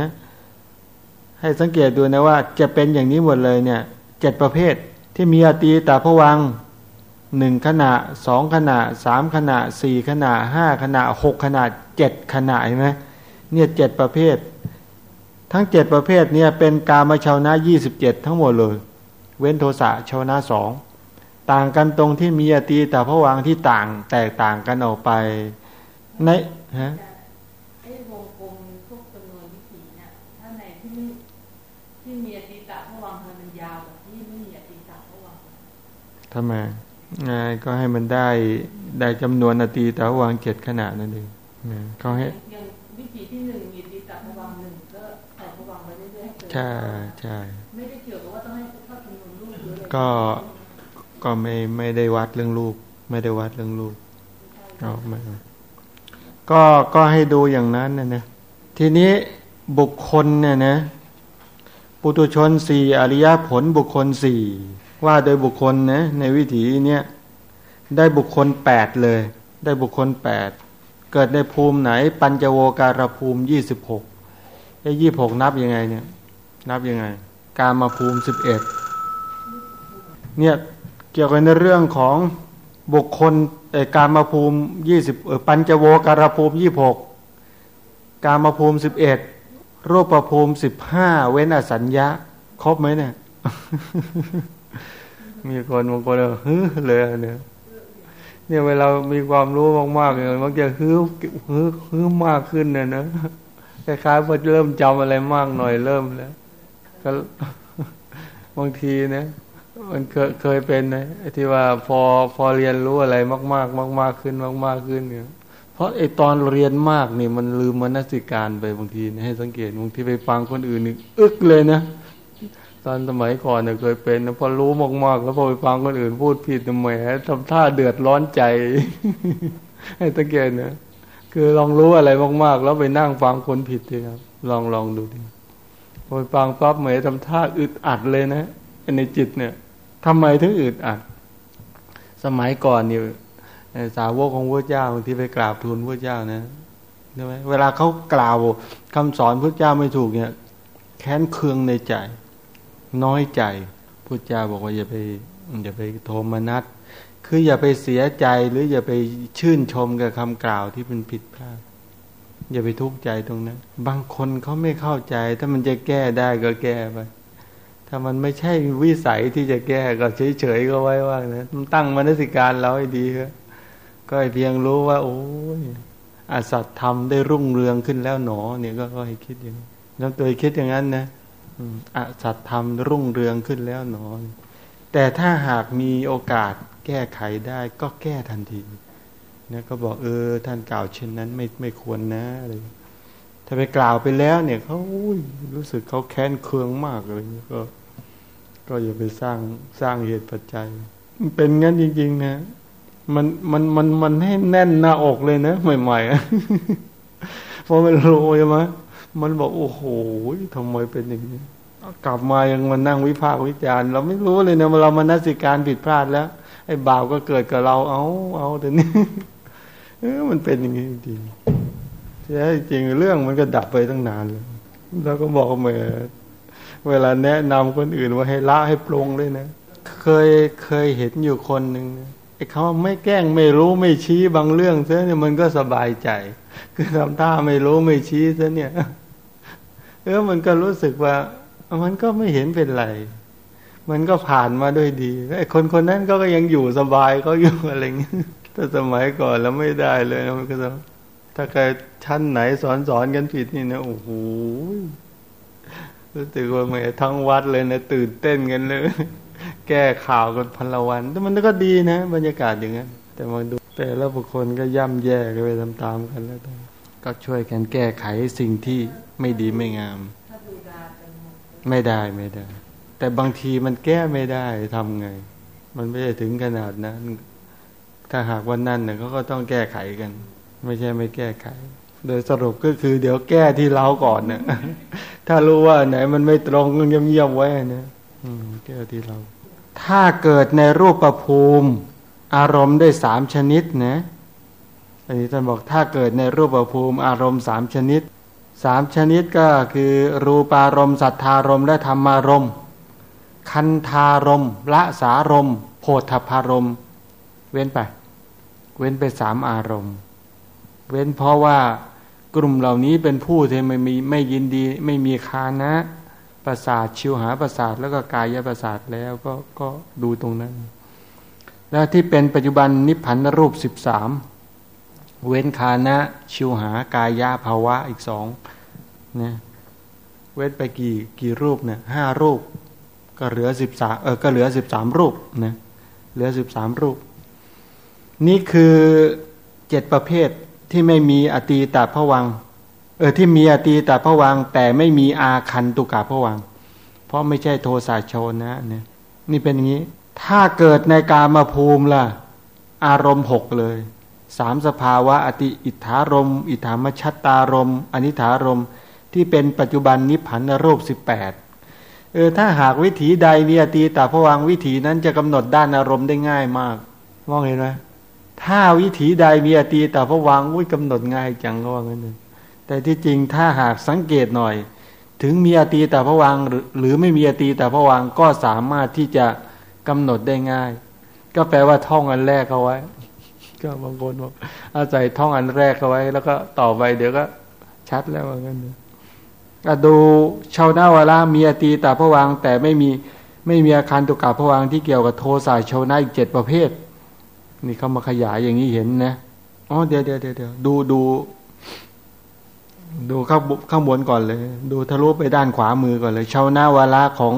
[SPEAKER 1] ให้สังเกตดูนะว่าจะเป็นอย่างนี้หมดเลยเนี่ยเจ็ดประเภทที่มีอตีตาผวัง หนึ่งขณะสองขณะสามขณะสี่ขณะห้าขณะหกขณะเจ็ดขณะเห็นไหมเนี่ยเจ็ดประเภท ทั้งเจ็ดประเภทเนี่ยเป็นกามชาวนะยี่สิบเจ็ดทั้งหมดเลย เว้นโทสะชาวนะสองต่างกันตรงที่มีอตีแต่ผวังที่ต่างแตกต่างกันออกไปในฮะ
[SPEAKER 2] ไอ้วงกลมทุกจำนวนวิถีเนี่ยถ้าในที่ไม่ ที่มีอตีตะผวังมันยาวกว่าที่ไม่มีอตีตะผวัง
[SPEAKER 1] ทำไมก็ให้มันได้ได้จำนวนนาทีแต่วางเจ็ดขนาดนั่นเองเขาให้
[SPEAKER 2] อย่างวิธีที่หนึ่งมีตีตะวางหนึ่งก็ใส่วางไปเรื่อยๆใช่
[SPEAKER 1] ใช่
[SPEAKER 2] ไม่ได้เกี่ยวกับว่าต้องให้เท่าจำนวนลูกหรือ
[SPEAKER 1] ก็ก็ไม่ไม่ได้วัดเรื่องลูก ไม่ได้วัดเรื่องลูกเอาไม่ก็ก็ให้ดูอย่างนั้นนะนะทีนี้บุคคลเนี่ยนะปุตุชนสี่อริยผลบุคคลสี่ ว่าโดยบุคคลนะในวิถีเนี้ยได้บุคคลแปดเลย ได้บุคคลแปดเกิดในภูมิไหน ปัญจโวการภูมิยี่สิบหกไอ้ยี่หกนับยังไงเนี่ย นับยังไง การมาภูมิสิบเอ็ดเนี่ยเกี่ยวกับในเรื่องของบุคคลการมาภูมิยี่สิบปัญจโวการภูมิยี่หกการมาภูมิสิบเอ็ดรูปภูมิสิบห้าเว้นอสัญญาครบไหมเนี่ย มีคนบางคนเฮ้อเลยเนี่ยเนี่ยเวลามีความรู้มากๆเนี่ยมันจะฮึ้ฮึ้ฮึ้มากขึ้นเนี่ยนะคล้ายๆพอเริ่มจำอะไรมากหน่อยเริ่มแล้วก็บางทีเนี่ยมันเคยเคยเป็นนะที่ว่าพอพอเรียนรู้อะไรมากๆมากๆขึ้นมาก ๆขึ้นเนี่ยเพราะไอตอนเรียนมากนี่มันลืมมนสิการไปบางทีนะให้สังเกตบางทีไปฟังคนอื่นนี่อึกเลยนะ ตอนสมัยก่อนเนี่ยเคยเป็นนะพอรู้มากๆแล้วพอไปฟังคนอื่นพูดผิดทำไมทำท่าเดือดร้อนใจ ให้ตะเกียนนะคือลองรู้อะไรมากๆ แล้วไปนั่งฟังคนผิดดีครับ ลองลองดูดิพอไปฟังปั๊บเหมยทำท่าอึดอัดเลยนะในจิตเนี่ยทำไมถึงอึดอัด สมัยก่อนเนี่ยสาวกของพระเจ้าที่ไปกราบทูลพระเจ้านะใช่ไหมเวลาเขากล่าวคำสอนพระเจ้าไม่ถูกเนี่ย แค้นเคืองในใจ น้อยใจพุทธเจ้าบอกว่าอย่าไปอย่าไปโทมนัสคืออย่าไปเสียใจหรืออย่าไปชื่นชมกับคำกล่าวที่เป็นผิดพลาดอย่าไปทุกข์ใจตรงนั้น บางคนเขาไม่เข้าใจ ถ้ามันจะแก้ได้ก็แก้ไป ถ้ามันไม่ใช่วิสัยที่จะแก้ก็เฉยๆก็ไว้ว่านะมันตั้งมนสิการเราให้ดีครับก็เพียงรู้ว่า โอ้ยอาสัตธรรมได้รุ่งเรืองขึ้นแล้วหนอ เนี่ยก็ให้คิดอย่างนี้แล้วตัวคิดอย่างนั้นนะ อสัตธรรมรุ่งเรืองขึ้นแล้วนอนแต่ถ้าหากมีโอกาสแก้ไขได้ก็แก้ทันทีนะก็บอกเออท่านกล่าวเช่นนั้นไม่ไม่ควรนะอะไรถ้าไปกล่าวไปแล้วเนี่ยเขารู้สึกเขาแค้นเคืองมากเลยก็ ก็อย่าไปสร้างสร้างเหตุปัจจัย เป็นงั้นจริง ๆ นะ มันมันมันมันให้แน่นหน้าอกเลยนะใหม่ๆเพราะมันรู้ใช่ไหม มันบอกโอ้โหทำไมเป็นอย่างนี้ กลับมายังมานั่งวิพากษ์วิจารณ์เราไม่รู้เลยนะเรามานัสิการผิดพลาดแล้ว ไอ้บ่าวก็เกิดกับเราเอาเอาแต่นี้เออมันเป็นอย่างนี้จริงใช่จริงเรื่องมันก็ดับไปตั้งนานเลยแล้วก็บอกเมื่อเวลาแนะนำคนอื่นว่าให้ละให้ปรงเลยนะ เคยเคยเห็นอยู่คนหนึ่งไอ้คำว่าไม่แกล้งไม่รู้ไม่ชี้บางเรื่องเสียเนี่ยมันก็สบายใจ คือทำท่าไม่รู้ไม่ชี้ซะเนี่ย เออมันก็รู้สึกว่า มันก็ไม่เห็นเป็นไร มันก็ผ่านมาด้วยดีไอ้คนคนนั้นก็ยังอยู่สบายเขาอยู่อะไรเงี้ยแต่สมัยก่อนแล้วไม่ได้เลยนะมันก็จะถ้าใครชั้นไหนสอนสอนกันผิดนี่นะโอ้โหรู้สึกว่าไม่ทั้งวัดเลยนะตื่นเต้นกันเลย แก้ข่าวกันพันละวันแต่มันก็ดีนะ บรรยากาศอย่างนั้นแต่มาดูแต่ละบุคคลก็ย่ำแย่กันไปตามๆกันแล้วแต่ ก็ช่วยกันแก้ไขสิ่งที่ไม่ดีไม่งาม ไม่ได้ไม่ได้ แต่บางทีมันแก้ไม่ได้ทำไง มันไม่ได้ถึงขนาดนั้น ถ้าหากวันนั้นเนี่ยเขาก็ต้องแก้ไขกัน ไม่ใช่ไม่แก้ไข โดยสรุปก็คือเดี๋ยวแก้ที่เราก่อนเนี่ยถ้ารู้ว่าไหนมันไม่ตรงก็เงียบๆไว้นะแก้ที่เรา ถ้าเกิดในรูปประภูมิ อารมณ์ได้สามชนิดนะ อันนี้ท่านบอกถ้าเกิดในรูปภูมิอารมณ์สามชนิดสามชนิดก็คือรูปารมณ์สัทธารมณ์และธรรมารมณ์คันธารมละสารมโพธพารมเว้นไป เว้นไปสามอารมณ์ เว้นเพราะว่ากลุ่มเหล่านี้เป็นผู้ที่ไม่มีไม่ยินดีไม่มีคานะประสาทชิวหาประสาทแล้วก็กายประสาทแล้วก็ก็ดูตรงนั้น แล้วที่เป็นปัจจุบันนิพพานรูปสิบสาม เว้นคานะชิวหากายะภาวะอีกสองนะเว้นไปกี่กี่รูปเนี่ยห้ารูป ก็เหลือสิบสามเออก็เหลือสิบสามรูปนะเหลือสิบสามรูป นี่คือเจ็ดประเภทที่ไม่มีอตีตาพวังเออที่มีอตีตาพวังแต่ไม่มีอาคันตุกาพวังเพราะไม่ใช่โทสะโชนนะเนี่ยนี่เป็นอย่างนี้ ถ้าเกิดในกามาภูมิล่ะ อารมณ์หกเลย สามสภาวะอติอิทธารม อิทธามชัตตารม อนิธารม ที่เป็นปัจจุบันนิพพันรูปสิบแปดเออถ้าหากวิถีใดมีอตีตาพวังวิถีนั้นจะกำหนดด้านอารมณ์ได้ง่ายมากมองเห็นไหมถ้าวิถีใดมีอตีตาพวังอุ้ยกำหนดง่ายจังก็ว่างั้นเลยแต่ที่จริงถ้าหากสังเกตหน่อย ถึงมีอตีตาพวังหรือไม่มีอตีตาพวังก็สามารถที่จะกำหนดได้ง่าย ก็แปลว่าท่องอันแรกเอาไว้ ก็บางคนบอกอาศัยท่องอันแรกเอาไว้ แล้วก็ต่อไปเดี๋ยวก็ชัดแล้วว่างั้นก็ดูชาวนาวาระมีอตีตาพระวัง แต่ไม่มีไม่มีอาคารตุกาพระวังที่เกี่ยวกับโทสายชาวนาอีกเจ็ดประเภท นี่เขามาขยายอย่างนี้เห็นนะอ๋อเดี๋ยวเดี๋ยวเดี๋ยวดูดู ดูข้างข้างบนก่อนเลย ดูทะลุไปด้านขวามือก่อนเลยชาวนาวาระของ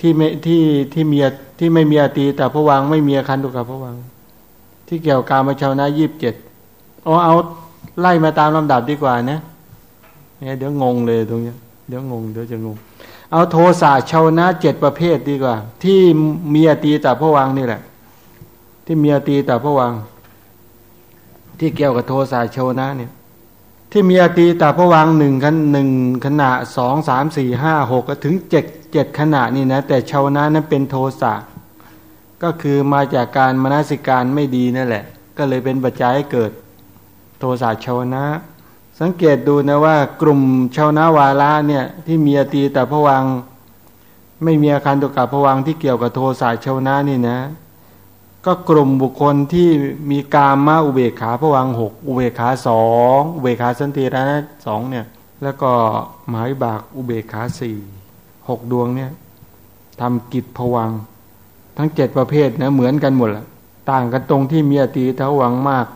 [SPEAKER 1] ที่ไม่ที่ที่มีที่ไม่มีอตีแต่พระวังไม่มีอาคารตุกาพระวัง ที่เกี่ยวกับมาชาวนายีิบเจ็ดเอาเอาไล่มาตามลำดับดีกว่านะเนี่ยเดี๋ยวงงเลยตรงนี้เดี๋ยวงงเดี๋ยวจะงง เอาโทสะชาวนาเจ็ดประเภทดีกว่า ที่เมีอตีแต่พระวังนี่แหละ ที่เมีอตีแต่พระวัง ที่เกี่ยวกับโทสะชาวนาเนี่ย ที่มีอตีแต่พระวังหนึ่งขันหนึ่งขณะสองสามสี่ห้าหกถึงเจ็ดเจ็ดขณะนี่นะแต่ชาวนานั้นเป็นโทสะ ก็คือมาจากการมนสิการไม่ดีนั่นแหละ ก็เลยเป็นปัจจัยให้เกิดโทสะชาวนะ สังเกตดูนะว่ากลุ่มชาวนาวาระเนี่ยที่มีอตีแต่ผวังไม่มีอาการตัวกับผวังที่เกี่ยวกับโทสะชาวนะนี่นะ ก็กลุ่มบุคคลที่มีกามมาอุเบกขาผวังหกอุเบกขาสองอุเบกขาสันติระนะสองเนี่ยแล้วก็หมายบากอุเบกขาสี่หกดวงเนี่ยทำกิจผวัง ทั้งเจ็ดประเภทนะเหมือนกันหมดละต่างกันตรงที่มีอตีทวังมาก